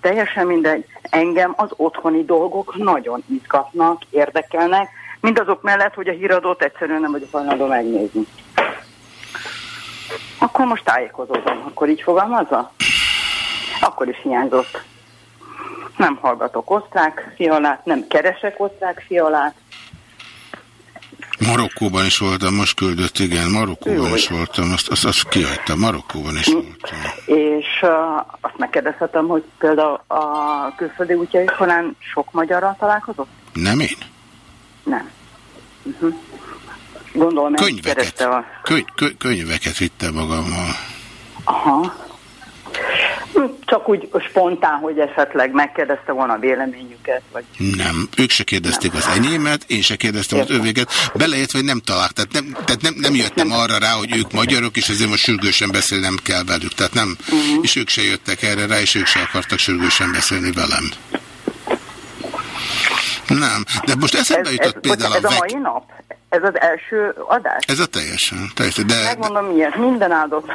teljesen mindegy. Engem az otthoni dolgok nagyon izgatnak, érdekelnek, mindazok mellett, hogy a híradót egyszerűen nem vagyok hajlandó megnézni. Akkor most tájékozódom, akkor így fogalmazza? Akkor is hiányzott. Nem hallgatok osztrák fialát, nem keresek osztrák fialát. Marokkóban is voltam, most küldött, igen, Marokkóban Jó. is voltam, azt, azt, azt kihagytam, Marokkóban is voltam. És uh, azt megkérdezhetem, hogy például a külföldi útjai során sok magyarral találkozott? Nem én? Nem. Uh-huh. Gondolom, ezt Könyveket. kereste a... Köny, kö, könyveket vittem magammal. Aha. Csak úgy spontán, hogy esetleg megkérdezte volna a véleményüket, vagy... Nem, ők se kérdezték az enyémet, én se kérdeztem az övéket, beleértve, hogy nem talált, tehát nem, tehát nem, nem jöttem arra rá, hogy ők magyarok, és ezért most sürgősen beszélnem kell velük, tehát nem, Mhm. és ők se jöttek erre rá, és ők se akartak sürgősen beszélni velem. Nem, de most eszembe jutott ez, például ez a a vek... mai nap? Ez az első adás? Ez a teljesen, teljesen, de, de Megmondom miért. Minden áldott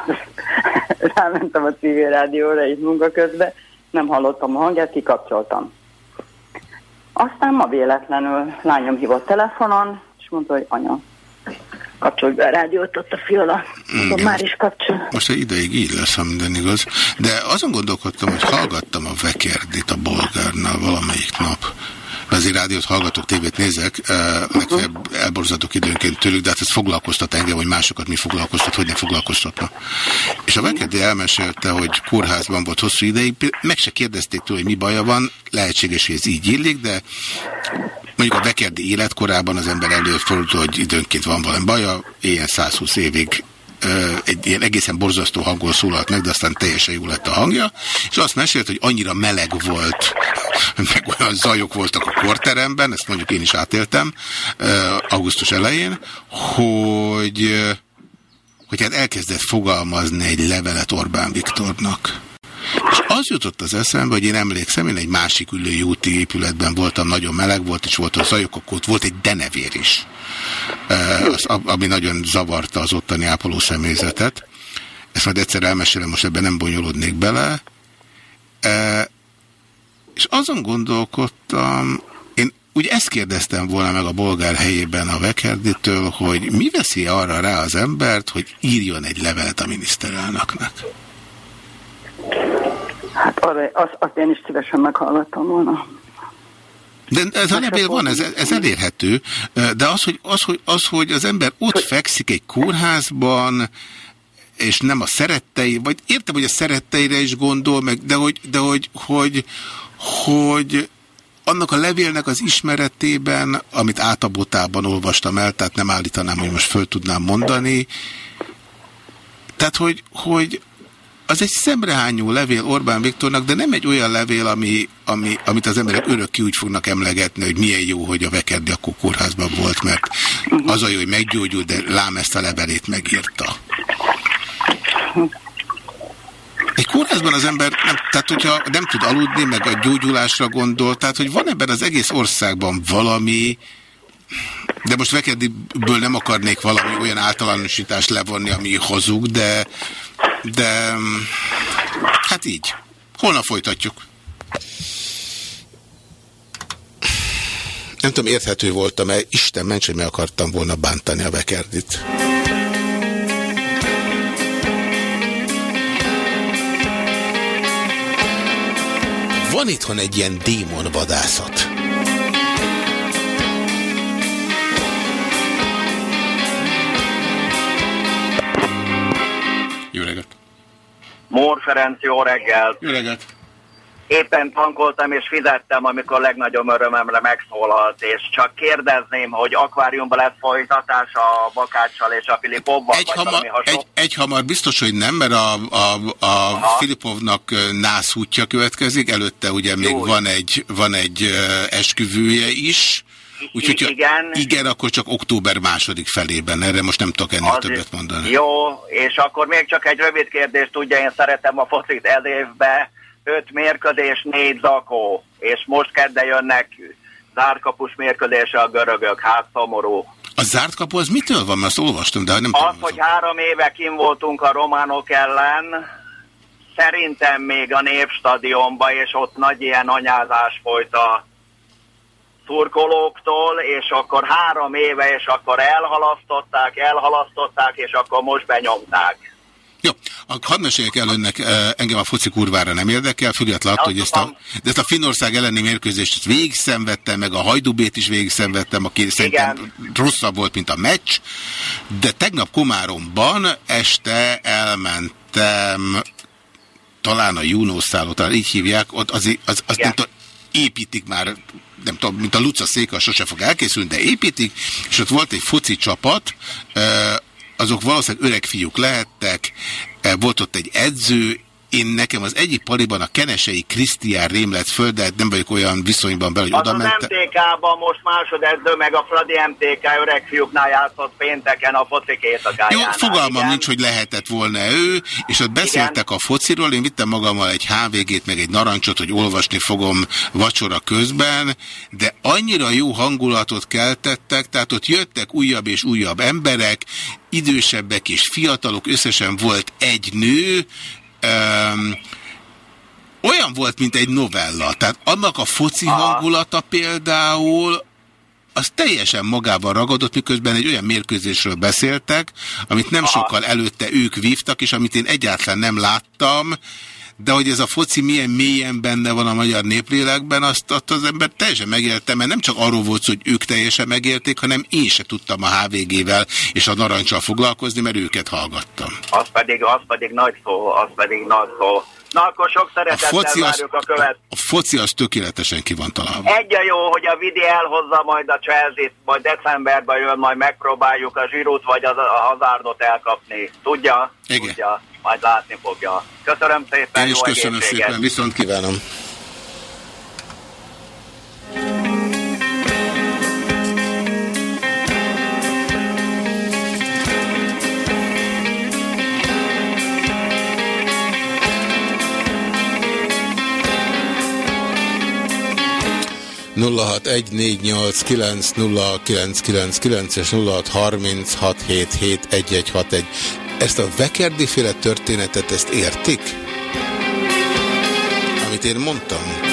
rámentem a civil rádióra itt munka közben, nem hallottam a hangját, kikapcsoltam. Aztán ma véletlenül lányom hívott telefonon, és mondta, hogy anya, kapcsolj be a rádiót ott a fiola. Igen. már is kapcsol. Most egy ideig így lesz, ha minden igaz. De azon gondolkodtam, hogy hallgattam a Vekerdit a Bolgárnál valamelyik nap. Azért rádiót hallgatok, tévét nézek, eh, legfeljebb elborzatok időnként tőlük, de hát ez foglalkoztat engem, hogy másokat mi foglalkoztat, hogy ne foglalkoztatna. És a Vekerdi elmesélte, hogy kórházban volt hosszú ideig, meg se kérdezték tőle, hogy mi baja van, lehetséges, hogy ez így illik, de mondjuk a Vekerdi életkorában az ember előfordul, hogy időnként van valami baja, ilyen 120 évig egy ilyen egészen borzasztó hangból szólalt meg, de aztán teljesen jó lett a hangja, és azt mesélt, hogy annyira meleg volt, meg olyan zajok voltak a korteremben, ezt mondjuk én is átéltem augusztus elején, hogy, hogy hát elkezdett fogalmazni egy levelet Orbán Viktornak. És az jutott az eszembe, hogy én emlékszem, én egy másik ülői úti épületben voltam, nagyon meleg volt, és volt a zajok, akkor ott volt egy denevér is, az, ami nagyon zavarta az ottani ápoló személyzetet. Ezt majd egyszer elmesélem, most ebben nem bonyolódnék bele. És azon gondolkodtam, úgy ezt kérdeztem volna meg a bolgár helyében a Vekerditől, hogy mi veszi arra rá az embert, hogy írjon egy levelet a miniszterelnöknek. Arra, azt, azt én is szívesen meghallgattam volna. De ez a levél van, ez, ez elérhető, de az hogy, az, hogy, az, hogy az ember ott fekszik egy kórházban, és nem a szerettei, vagy értem, hogy a szeretteire is gondol, meg, de hogy, de hogy, hogy, hogy annak a levélnek az ismeretében, amit átabotában olvastam el, tehát nem állítanám, hogy most föl tudnám mondani, tehát, hogy, hogy az egy szemrehányó levél Orbán Viktornak, de nem egy olyan levél, ami, ami, amit az emberek örökké úgy fognak emlegetni, hogy milyen jó, hogy a Vekerdi akkor kórházban volt, mert az a jó, hogy meggyógyult, de lám ezt a levelét megírta. Egy kórházban az ember, nem, tehát hogyha nem tud aludni, meg a gyógyulásra gondol, tehát hogy van ebben az egész országban valami, de most Vekediből nem akarnék valami olyan általánosítást levonni, ami hazug, de, de hát így. Holnap folytatjuk. Nem tudom, érthető voltam mert Isten ments, hogy meg akartam volna bántani a Vekerdit. Van itthon egy ilyen démonvadászat. Mór Ferenc, jó reggelt! Jó reggelt! Éppen tankoltam és fizettem, amikor legnagyobb örömemre megszólalt, és csak kérdezném, hogy akváriumban lesz folytatás a Bakáccsal és a Filipovval, Egy, hamar, egy, egy hamar biztos, hogy nem, mert a, a, a Filipovnak ö, nász útja következik, előtte ugye még van egy, van egy esküvője is, úgyhogy igen. igen, akkor csak október második felében, erre most nem tudok ennél többet mondani. Jó, és akkor még csak egy rövid kérdés, tudja, én szeretem a focit ez évbe, öt mérkőzés, négy zakó, és most kedden jönnek zárkapus mérkőzése a görögök, hát szomorú. A zárt kapu az mitől van? Mert azt olvastam, de nem Az, tudom. hogy három éve kim voltunk a románok ellen, szerintem még a Népstadionba, és ott nagy ilyen anyázás folyt a szurkolóktól, és akkor három éve, és akkor elhalasztották, elhalasztották, és akkor most benyomták. Jó, hadd meséljek el önnek, eh, engem a foci kurvára nem érdekel, függetlenül attól, hogy ezt a, de ezt a Finország elleni mérkőzést végig szenvedtem, meg a Hajdubét is végig szenvedtem, aki szerintem rosszabb volt, mint a meccs, de tegnap Komáromban este elmentem talán a Junoszálló, talán így hívják, ott az, az, az nem tudom, építik már, nem tudom, mint a Luca széka, sose fog elkészülni, de építik, és ott volt egy foci csapat, azok valószínűleg öreg fiúk lehettek, eh, volt ott egy edző, én nekem az egyik paliban a Kenesei Krisztián rém lett föl, de nem vagyok olyan viszonyban bele, hogy Az oda az mentem. MTK-ban most másodedző, meg a Fradi MTK öreg fiúknál játszott pénteken a focik Jó, fogalmam igen. nincs, hogy lehetett volna ő, és ott beszéltek a fociról, én vittem magammal egy HVG-t, meg egy narancsot, hogy olvasni fogom vacsora közben, de annyira jó hangulatot keltettek, tehát ott jöttek újabb és újabb emberek, idősebbek és fiatalok, összesen volt egy nő, um, olyan volt, mint egy novella. Tehát annak a foci hangulata például, az teljesen magában ragadott, miközben egy olyan mérkőzésről beszéltek, amit nem sokkal előtte ők vívtak, és amit én egyáltalán nem láttam, de hogy ez a foci milyen mélyen benne van a magyar néplélekben, azt, azt az ember teljesen megélte, mert nem csak arról volt hogy ők teljesen megérték, hanem én se tudtam a HVG-vel és a narancsal foglalkozni, mert őket hallgattam. Az pedig, az pedig nagy szó, az pedig nagy szó. Na akkor sok A szeretettel foci, az, várjuk a követ. a foci az tökéletesen ki van találva. Egy a jó, hogy a Vidi elhozza majd a Chelsea-t, majd decemberben jön, majd megpróbáljuk a zsírót vagy az, a hazárdot elkapni. Tudja? Igen. Tudja. Majd látni fogja. Köszönöm szépen, Én is köszönöm egészséget. szépen, viszont kívánom. nulla hat egy négy nyolc kilenc nulla kilenc kilenc kilenc és nulla hat harminc hat hét hét egy egy hat egy. Ezt a Vekerdi féle történetet, ezt értik? Amit én mondtam?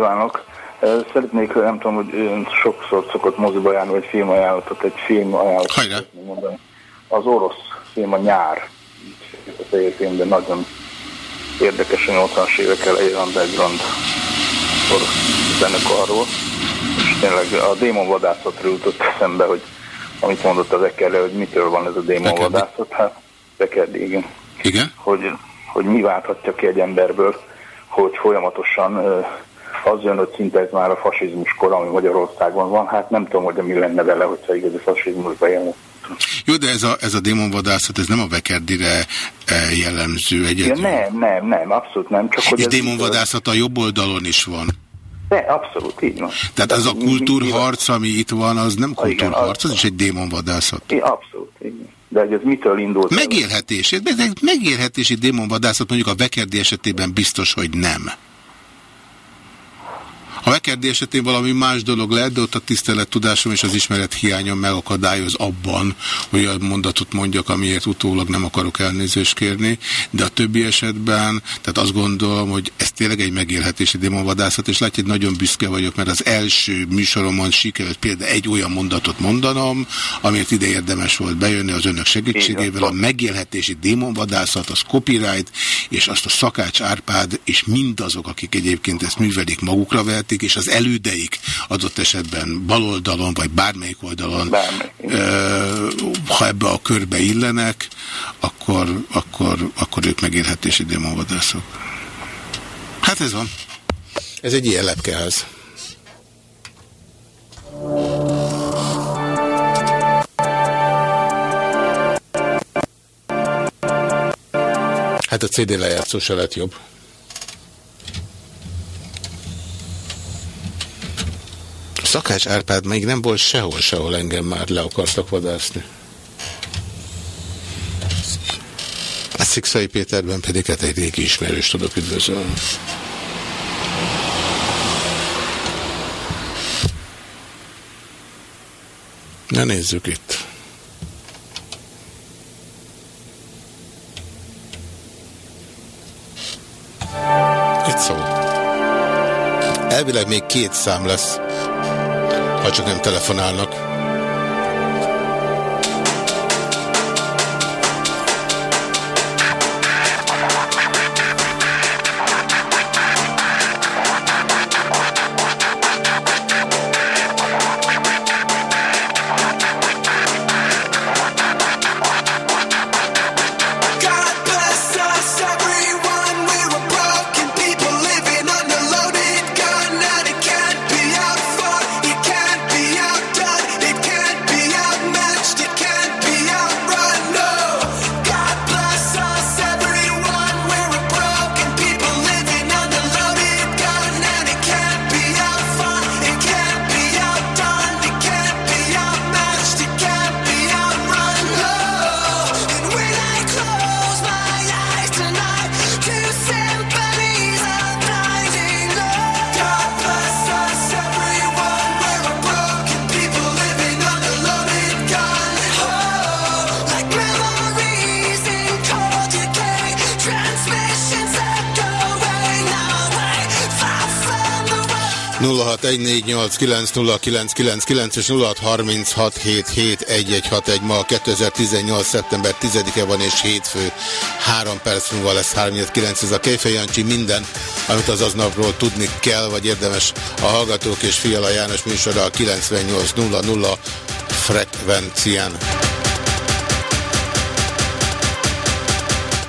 Kívánok! Szeretnék, nem tudom, hogy ön sokszor szokott moziba járni, vagy filmajánlatot, egy film ajánlatot mondani. Az orosz film a nyár. Az egyébként, de nagyon érdekes a 80-as évek elején underground orosz zenekarról. És tényleg a démonvadászatról jutott eszembe, hogy amit mondott az Ekerre, hogy mitől van ez a démonvadászat. Hát, Ekerdi, igen. Igen? Hogy, hogy mi válthatja ki egy emberből, hogy folyamatosan az jön, hogy szinte ez már a fasizmus kor, ami Magyarországon van. Hát nem tudom, hogy mi lenne vele, hogyha igazi fasizmusba jön. Jó, de ez a, ez a démonvadászat, ez nem a Vekerdire eh, jellemző Ja, egyedül. nem, nem, nem, abszolút nem. Csak hogy És démonvadászat a jobb oldalon is van. De, abszolút, így van. Tehát az a kultúrharc, ami itt van, az nem Ah, kultúrharc, az is egy démonvadászat. I, abszolút, igen. De hogy ez mitől indult? Megélhetés. Ez egy megélhetési démonvadászat mondjuk a Vekerdi esetében biztos, hogy nem. A Vekerdi esetén valami más dolog lehet, de ott a tisztelet tudásom és az ismeret hiányom megakadályoz abban, hogy a mondatot mondjak, amiért utólag nem akarok elnézést kérni, de a többi esetben, tehát azt gondolom, hogy ez tényleg egy megélhetési démonvadászat, és látja, hogy nagyon büszke vagyok, mert az első műsoromon sikerült például egy olyan mondatot mondanom, amiért ide érdemes volt bejönni az önök segítségével. A megélhetési démonvadászat, az copyright, és azt a Szakács Árpád és mindazok, akik egyébként ezt művelik magukra vehetik, és az elődeik adott esetben baloldalon, vagy bármelyik oldalon, ö, ha ebbe a körbe illenek, akkor, akkor, akkor ők megélhetési démonvadászok. Hát ez van. Ez egy ilyen lepkeház. Hát a CD lejátszó se lett jobb. Szakács Árpád még nem volt sehol, sehol engem már le akartak vadászni. A Szikszai Péterben pedig hát egy régi ismerős tudok üdvözölni. Na nézzük itt. Itt szó. Elvileg még két szám lesz, ha csak nem telefonálnak. 0999 és 0636771161 ma 2018. szeptember 10-e van és hétfő. Három perc múlva lesz 39. Ez a Kejfej Jancsi minden, amit az aznapról tudni kell, vagy érdemes a Hallgatók és Fiala János műsora a 98.00 frekvencián.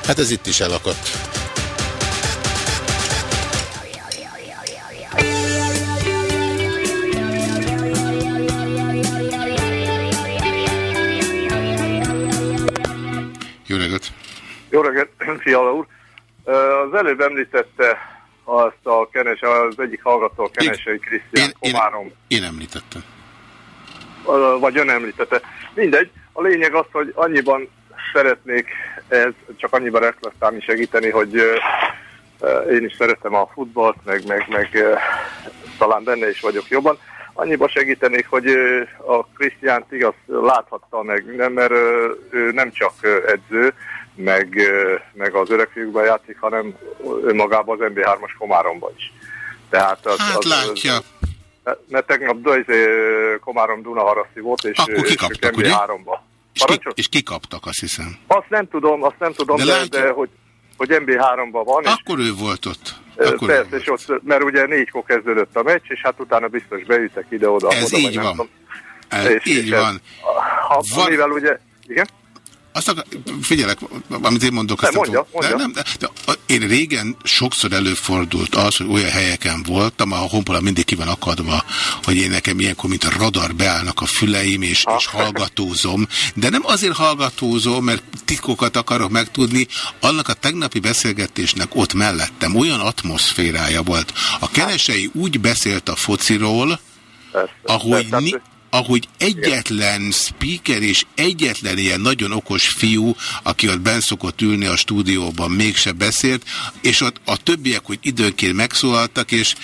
Hát ez itt is elakadt. Fiala úr. Az előbb említette azt a kenes, az egyik hallgató a Kenesei Krisztián Komárom, Én említettem. Ö, vagy ön említette. Mindegy, a lényeg az, hogy annyiban szeretnék ez csak annyiban reflektálni, segíteni, hogy én is szeretem a futballt, meg, meg, meg talán benne is vagyok jobban. Annyiba segítenék, hogy a Krisztiánt igaz láthatta meg minden, mert ő nem csak edző, meg, meg az öregfiúkban játszik, hanem önmagában az MB3-as Komáromban is. Tehát az, Hát az, látja. Az, mert tegnap Dajzé Komárom Dunaharaszti volt, és Akkor és kikaptak, ők ugye? MB3-ba. És, ki, és kikaptak, azt hiszem. Azt nem tudom, azt nem tudom, De de, látja- de, hogy, hogy MB3-ban van, és Akkor ő volt ott. Akkor Persze, és ott, mert ugye négykor kezdődött a meccs, és hát utána biztos beütek ide-oda. Ez oda, így nem van. tudom. Ez És- így és van. Ha, Van- Mivel ugye, igen? Azt akar, figyelek, amit én mondok, azt nem mondja, fog- de, mondja. nem, de, de, a- én régen sokszor előfordult az, hogy olyan helyeken voltam, ahol honpola mindig ki van akadva, hogy én nekem ilyenkor, mint a radar beállnak a füleim, és, és hallgatózom. De nem azért hallgatózom, mert titkokat akarok megtudni, annak a tegnapi beszélgetésnek ott mellettem olyan atmoszférája volt. A kenesei úgy beszélt a fociról, ahogy, Persze, ni, ahogy egyetlen speaker és egyetlen ilyen nagyon okos fiú, aki ott benn szokott ülni a stúdióban, mégse beszélt, és ott a többiek, hogy időnként megszólaltak, és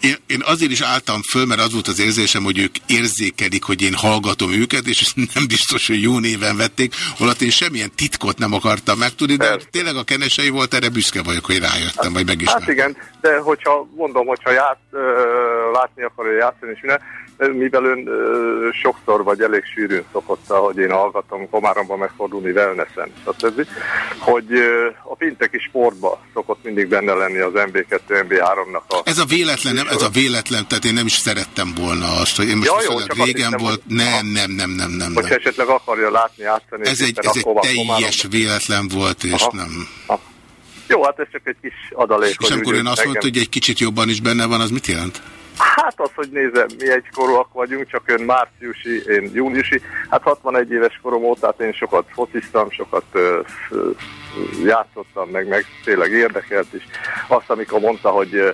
én, én azért is álltam föl, mert az volt az érzésem, hogy ők érzékelik, hogy én hallgatom őket, és nem biztos, hogy jó néven vették, holott én semmilyen titkot nem akartam megtudni, de Persze. tényleg a kenesei volt, erre büszke vagyok, hogy rájöttem, vagy megismertem. Hát igen, de hogyha mondom, hogyha ját, ö, látni akarja játszani, és minden, mivel ön ö, sokszor vagy elég sűrűn szokott, hogy én hallgatom Komáromban megfordulni wellnessen, stb., hogy ö, a pinteki sportba szokott mindig benne lenni az MB2, MB3-nak a... Ez a véletlen, nem, ez a véletlen, tehát én nem is szerettem volna azt, hogy én most ja, jó, csak régen hiszem, volt, nem, nem, nem, nem, nem. Hogyha nem. esetleg akarja látni, átszani... Ez egy, ez egy teljes véletlen volt, és Aha. nem... Aha. Jó, hát ez csak egy kis adalék. És amikor ön azt mondta, hogy egy kicsit jobban is benne van, az mit jelent? Hát az, hogy nézem, mi egykorúak vagyunk, csak ön márciusi, én júniusi. Hát 61 éves korom óta, hát én sokat fociztam, sokat ö, ö, játszottam, meg, meg tényleg érdekelt is. Azt, amikor mondta, hogy ö,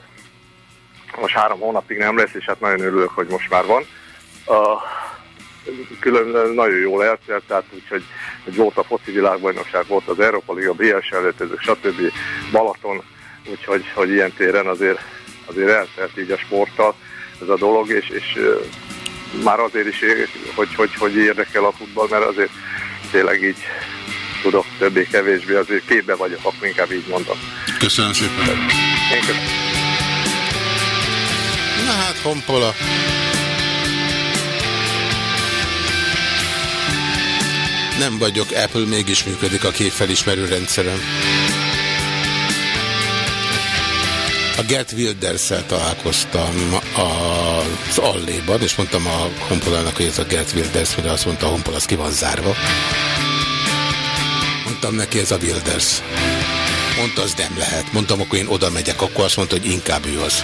most három hónapig nem lesz, és hát nagyon örülök, hogy most már van. Uh, külön nagyon jól eltelt, tehát úgyhogy hogy volt a foci világbajnokság, volt az Európa Liga, BS előtt, stb. Balaton, úgyhogy hogy ilyen téren azért azért eltelt így a sporttal ez a dolog, és, és már azért is, hogy, hogy, hogy érdekel a futball, mert azért tényleg így tudok többé-kevésbé, azért képbe vagyok, akkor inkább így mondom. Köszönöm szépen. Én köszönöm. Na hát, Honpola. Nem vagyok, Apple mégis működik a képfelismerő rendszerem. A Gert wilders találkoztam az Alléban, és mondtam a Honpolának, hogy ez a Gert Wilders, mire azt mondta, a Honpol az ki van zárva. Mondtam neki, ez a Wilders. Mondta, az nem lehet. Mondtam, akkor én oda megyek, akkor azt mondta, hogy inkább ő az.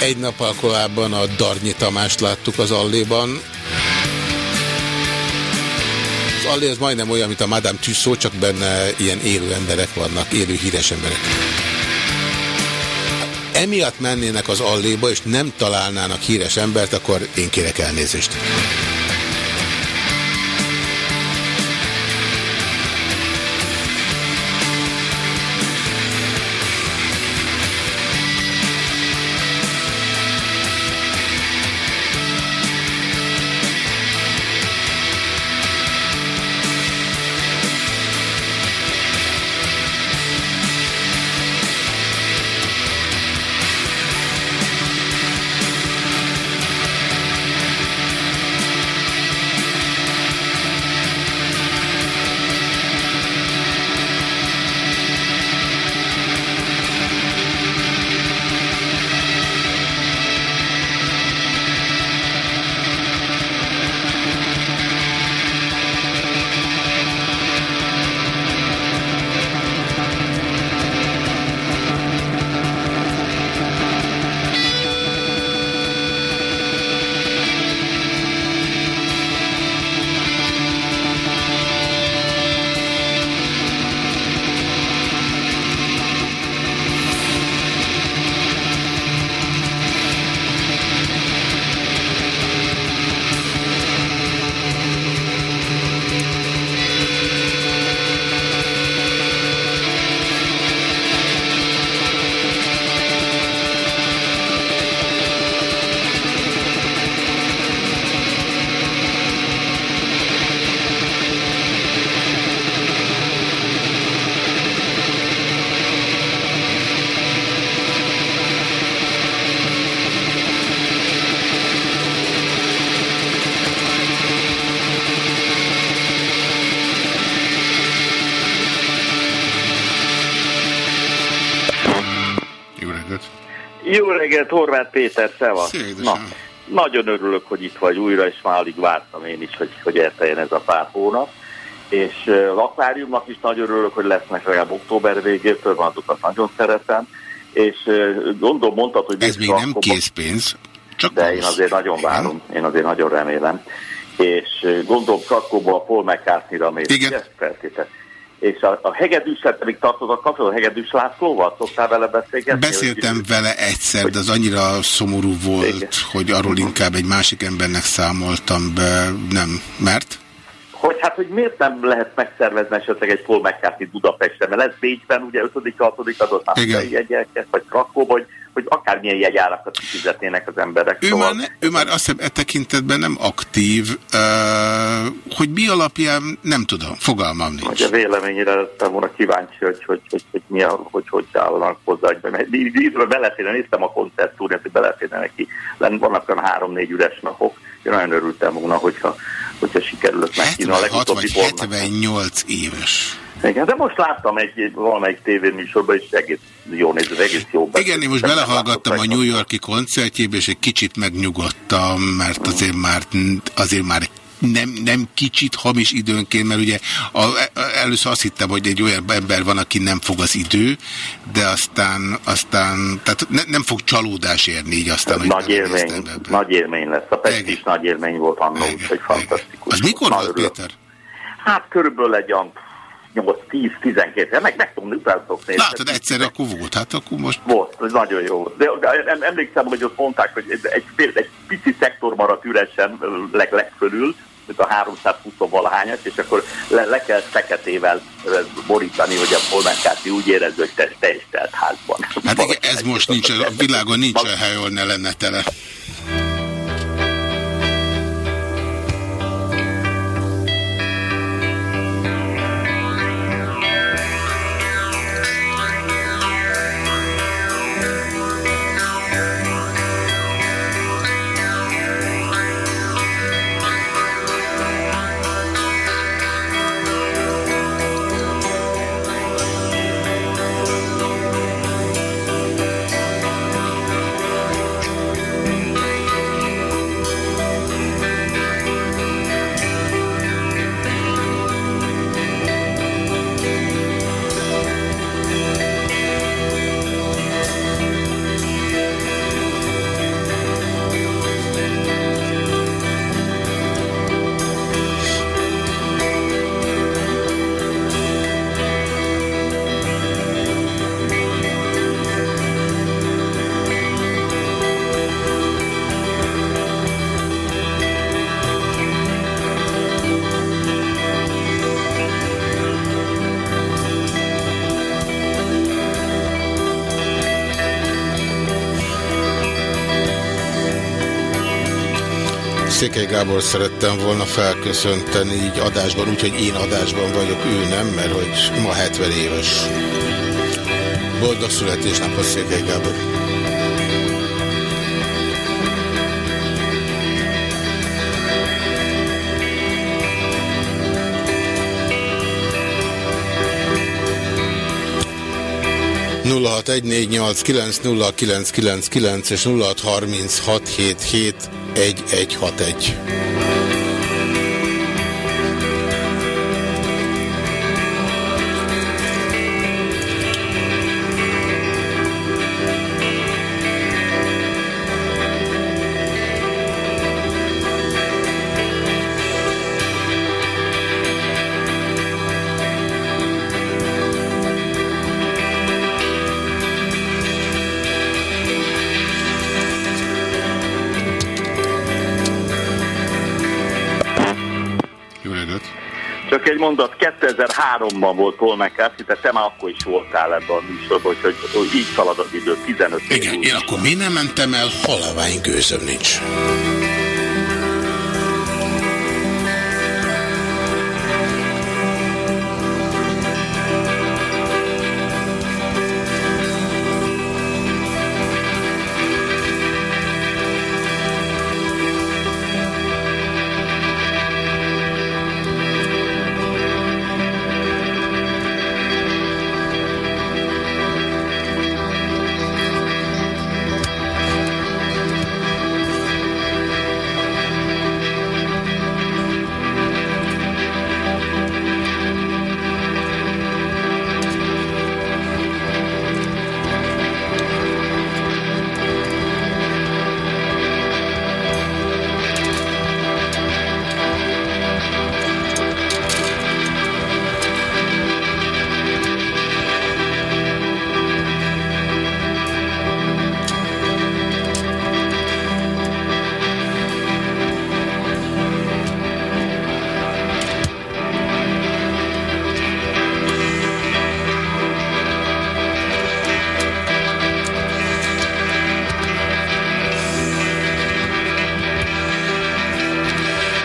Egy nap korábban a Darnyi Tamást láttuk az Alléban, az Allé az majdnem olyan, mint a Madame Tussauds, csak benne ilyen élő emberek vannak, élő híres emberek. Emiatt mennének az Alléba, és nem találnának híres embert, akkor én kérek elnézést. Reggelt, Horváth Péter, szevasz. Na, nagyon örülök, hogy itt vagy újra, és már alig vártam én is, hogy, hogy elteljen ez a pár hónap. És uh, akváriumnak is nagyon örülök, hogy lesznek legalább október végétől, van azokat nagyon szeretem. És uh, gondolom mondtad, hogy... Ez még nem készpénz, csak De én azért nagyon várom, én azért nagyon remélem. És gondolom Krakóból a Paul McCartney-ra mész. Igen. Feltétel és a, a hegedűszel pedig tartod a kapcsolat, a hegedűs Lászlóval? Szoktál vele beszélgetni? Beszéltem hogy, vele egyszer, hogy, de az annyira szomorú volt, igen. hogy arról inkább egy másik embernek számoltam be, nem, mert? Hogy hát, hogy miért nem lehet megszervezni esetleg egy Paul McCarthy Budapestre, mert lesz Bécsben, ugye 5 6 adott már jegyeket, vagy Krakó, vagy hogy akármilyen jegyárakat fizetnének az emberek. Ő, szóval... már, ne, ő már azt hiszem e tekintetben nem aktív, uh, hogy mi alapján nem tudom, fogalmam nincs. Hogy a véleményére lettem volna kíváncsi, hogy hogy, hogy, hogy, mi a, hogy, hogy állnak hozzá. Ízben beleférne, néztem a koncertúrát, hogy beleférne neki, vannak olyan három-négy üres napok, én nagyon örültem volna, hogyha, hogyha sikerülök neki. 76 vagy 78 éves. Igen, de most láttam egy, valamelyik tévéműsorban, és egész jó néző, egész jó. Igen, én most belehallgattam a New Yorki koncertjébe, és egy kicsit megnyugodtam, mert azért már, azért már nem, nem kicsit hamis időnként, mert ugye a, először azt hittem, hogy egy olyan ember van, aki nem fog az idő, de aztán, aztán tehát ne, nem fog csalódás érni így aztán, hogy nagy élmény, nagy élmény lesz. A Pest is nagy élmény volt annó, úgyhogy fantasztikus. Az mikor volt, Péter? Hát körülbelül egy olyan 8-10-12, meg, meg tudom, nézni. Látod, egyszer akkor volt, hát akkor most... Volt, ez nagyon jó. De, de emlékszem, hogy ott mondták, hogy egy, egy, pici szektor maradt üresen leg, legfölül, mint a 320 valahányat, és akkor le, le kell feketével borítani, hogy a polmánkáti úgy érező, hogy te, te is telt házban. Hát igen, ez most nincs, a világon nincs hely, ahol ne lenne tele. Gábor szerettem volna felköszönteni így adásban, úgyhogy én adásban vagyok, ő nem, mert hogy ma 70 éves. Boldog születésnapot Székely Gábor! nulla és 063677 1161. mondat, 2003-ban volt Paul McCarthy, tehát te már akkor is voltál ebben a műsorban, hogy, hogy így szalad az idő, 15 év. Igen, én akkor mi nem mentem el, halavány gőzöm nincs.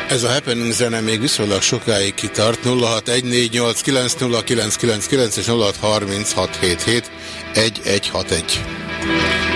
Ez a happening zene még viszonylag sokáig kitart. 0614890999 és 0636771161.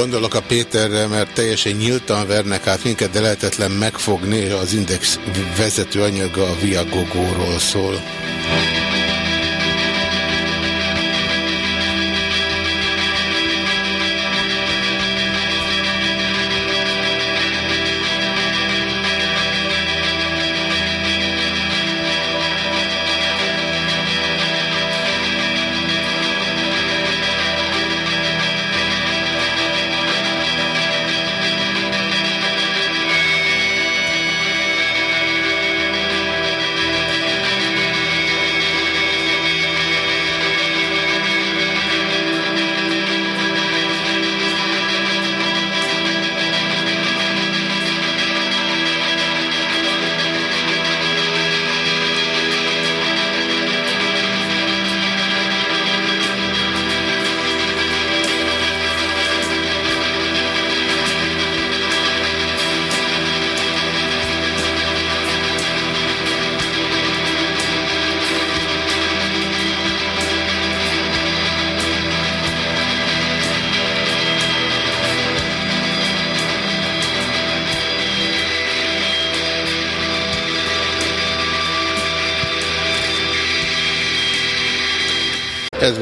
Gondolok a Péterre, mert teljesen nyíltan vernek át minket, de lehetetlen megfogni, az Index vezető anyaga a Viagogóról szól.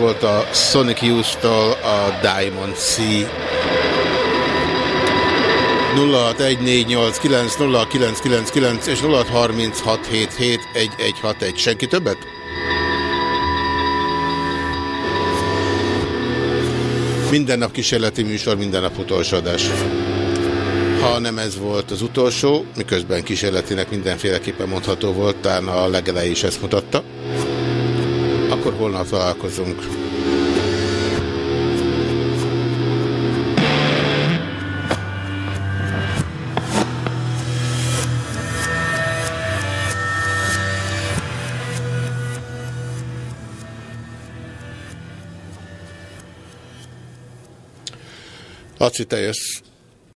Volt a Sonic Youth-tól a Diamond Sea. 0614890999 és 0636771161. Senki többet? Minden nap kísérleti műsor, minden nap utolsó adás. Ha nem ez volt az utolsó, miközben kísérletinek mindenféleképpen mondható volt, talán a legelej is ezt mutatta, holnap találkozunk. Laci, te.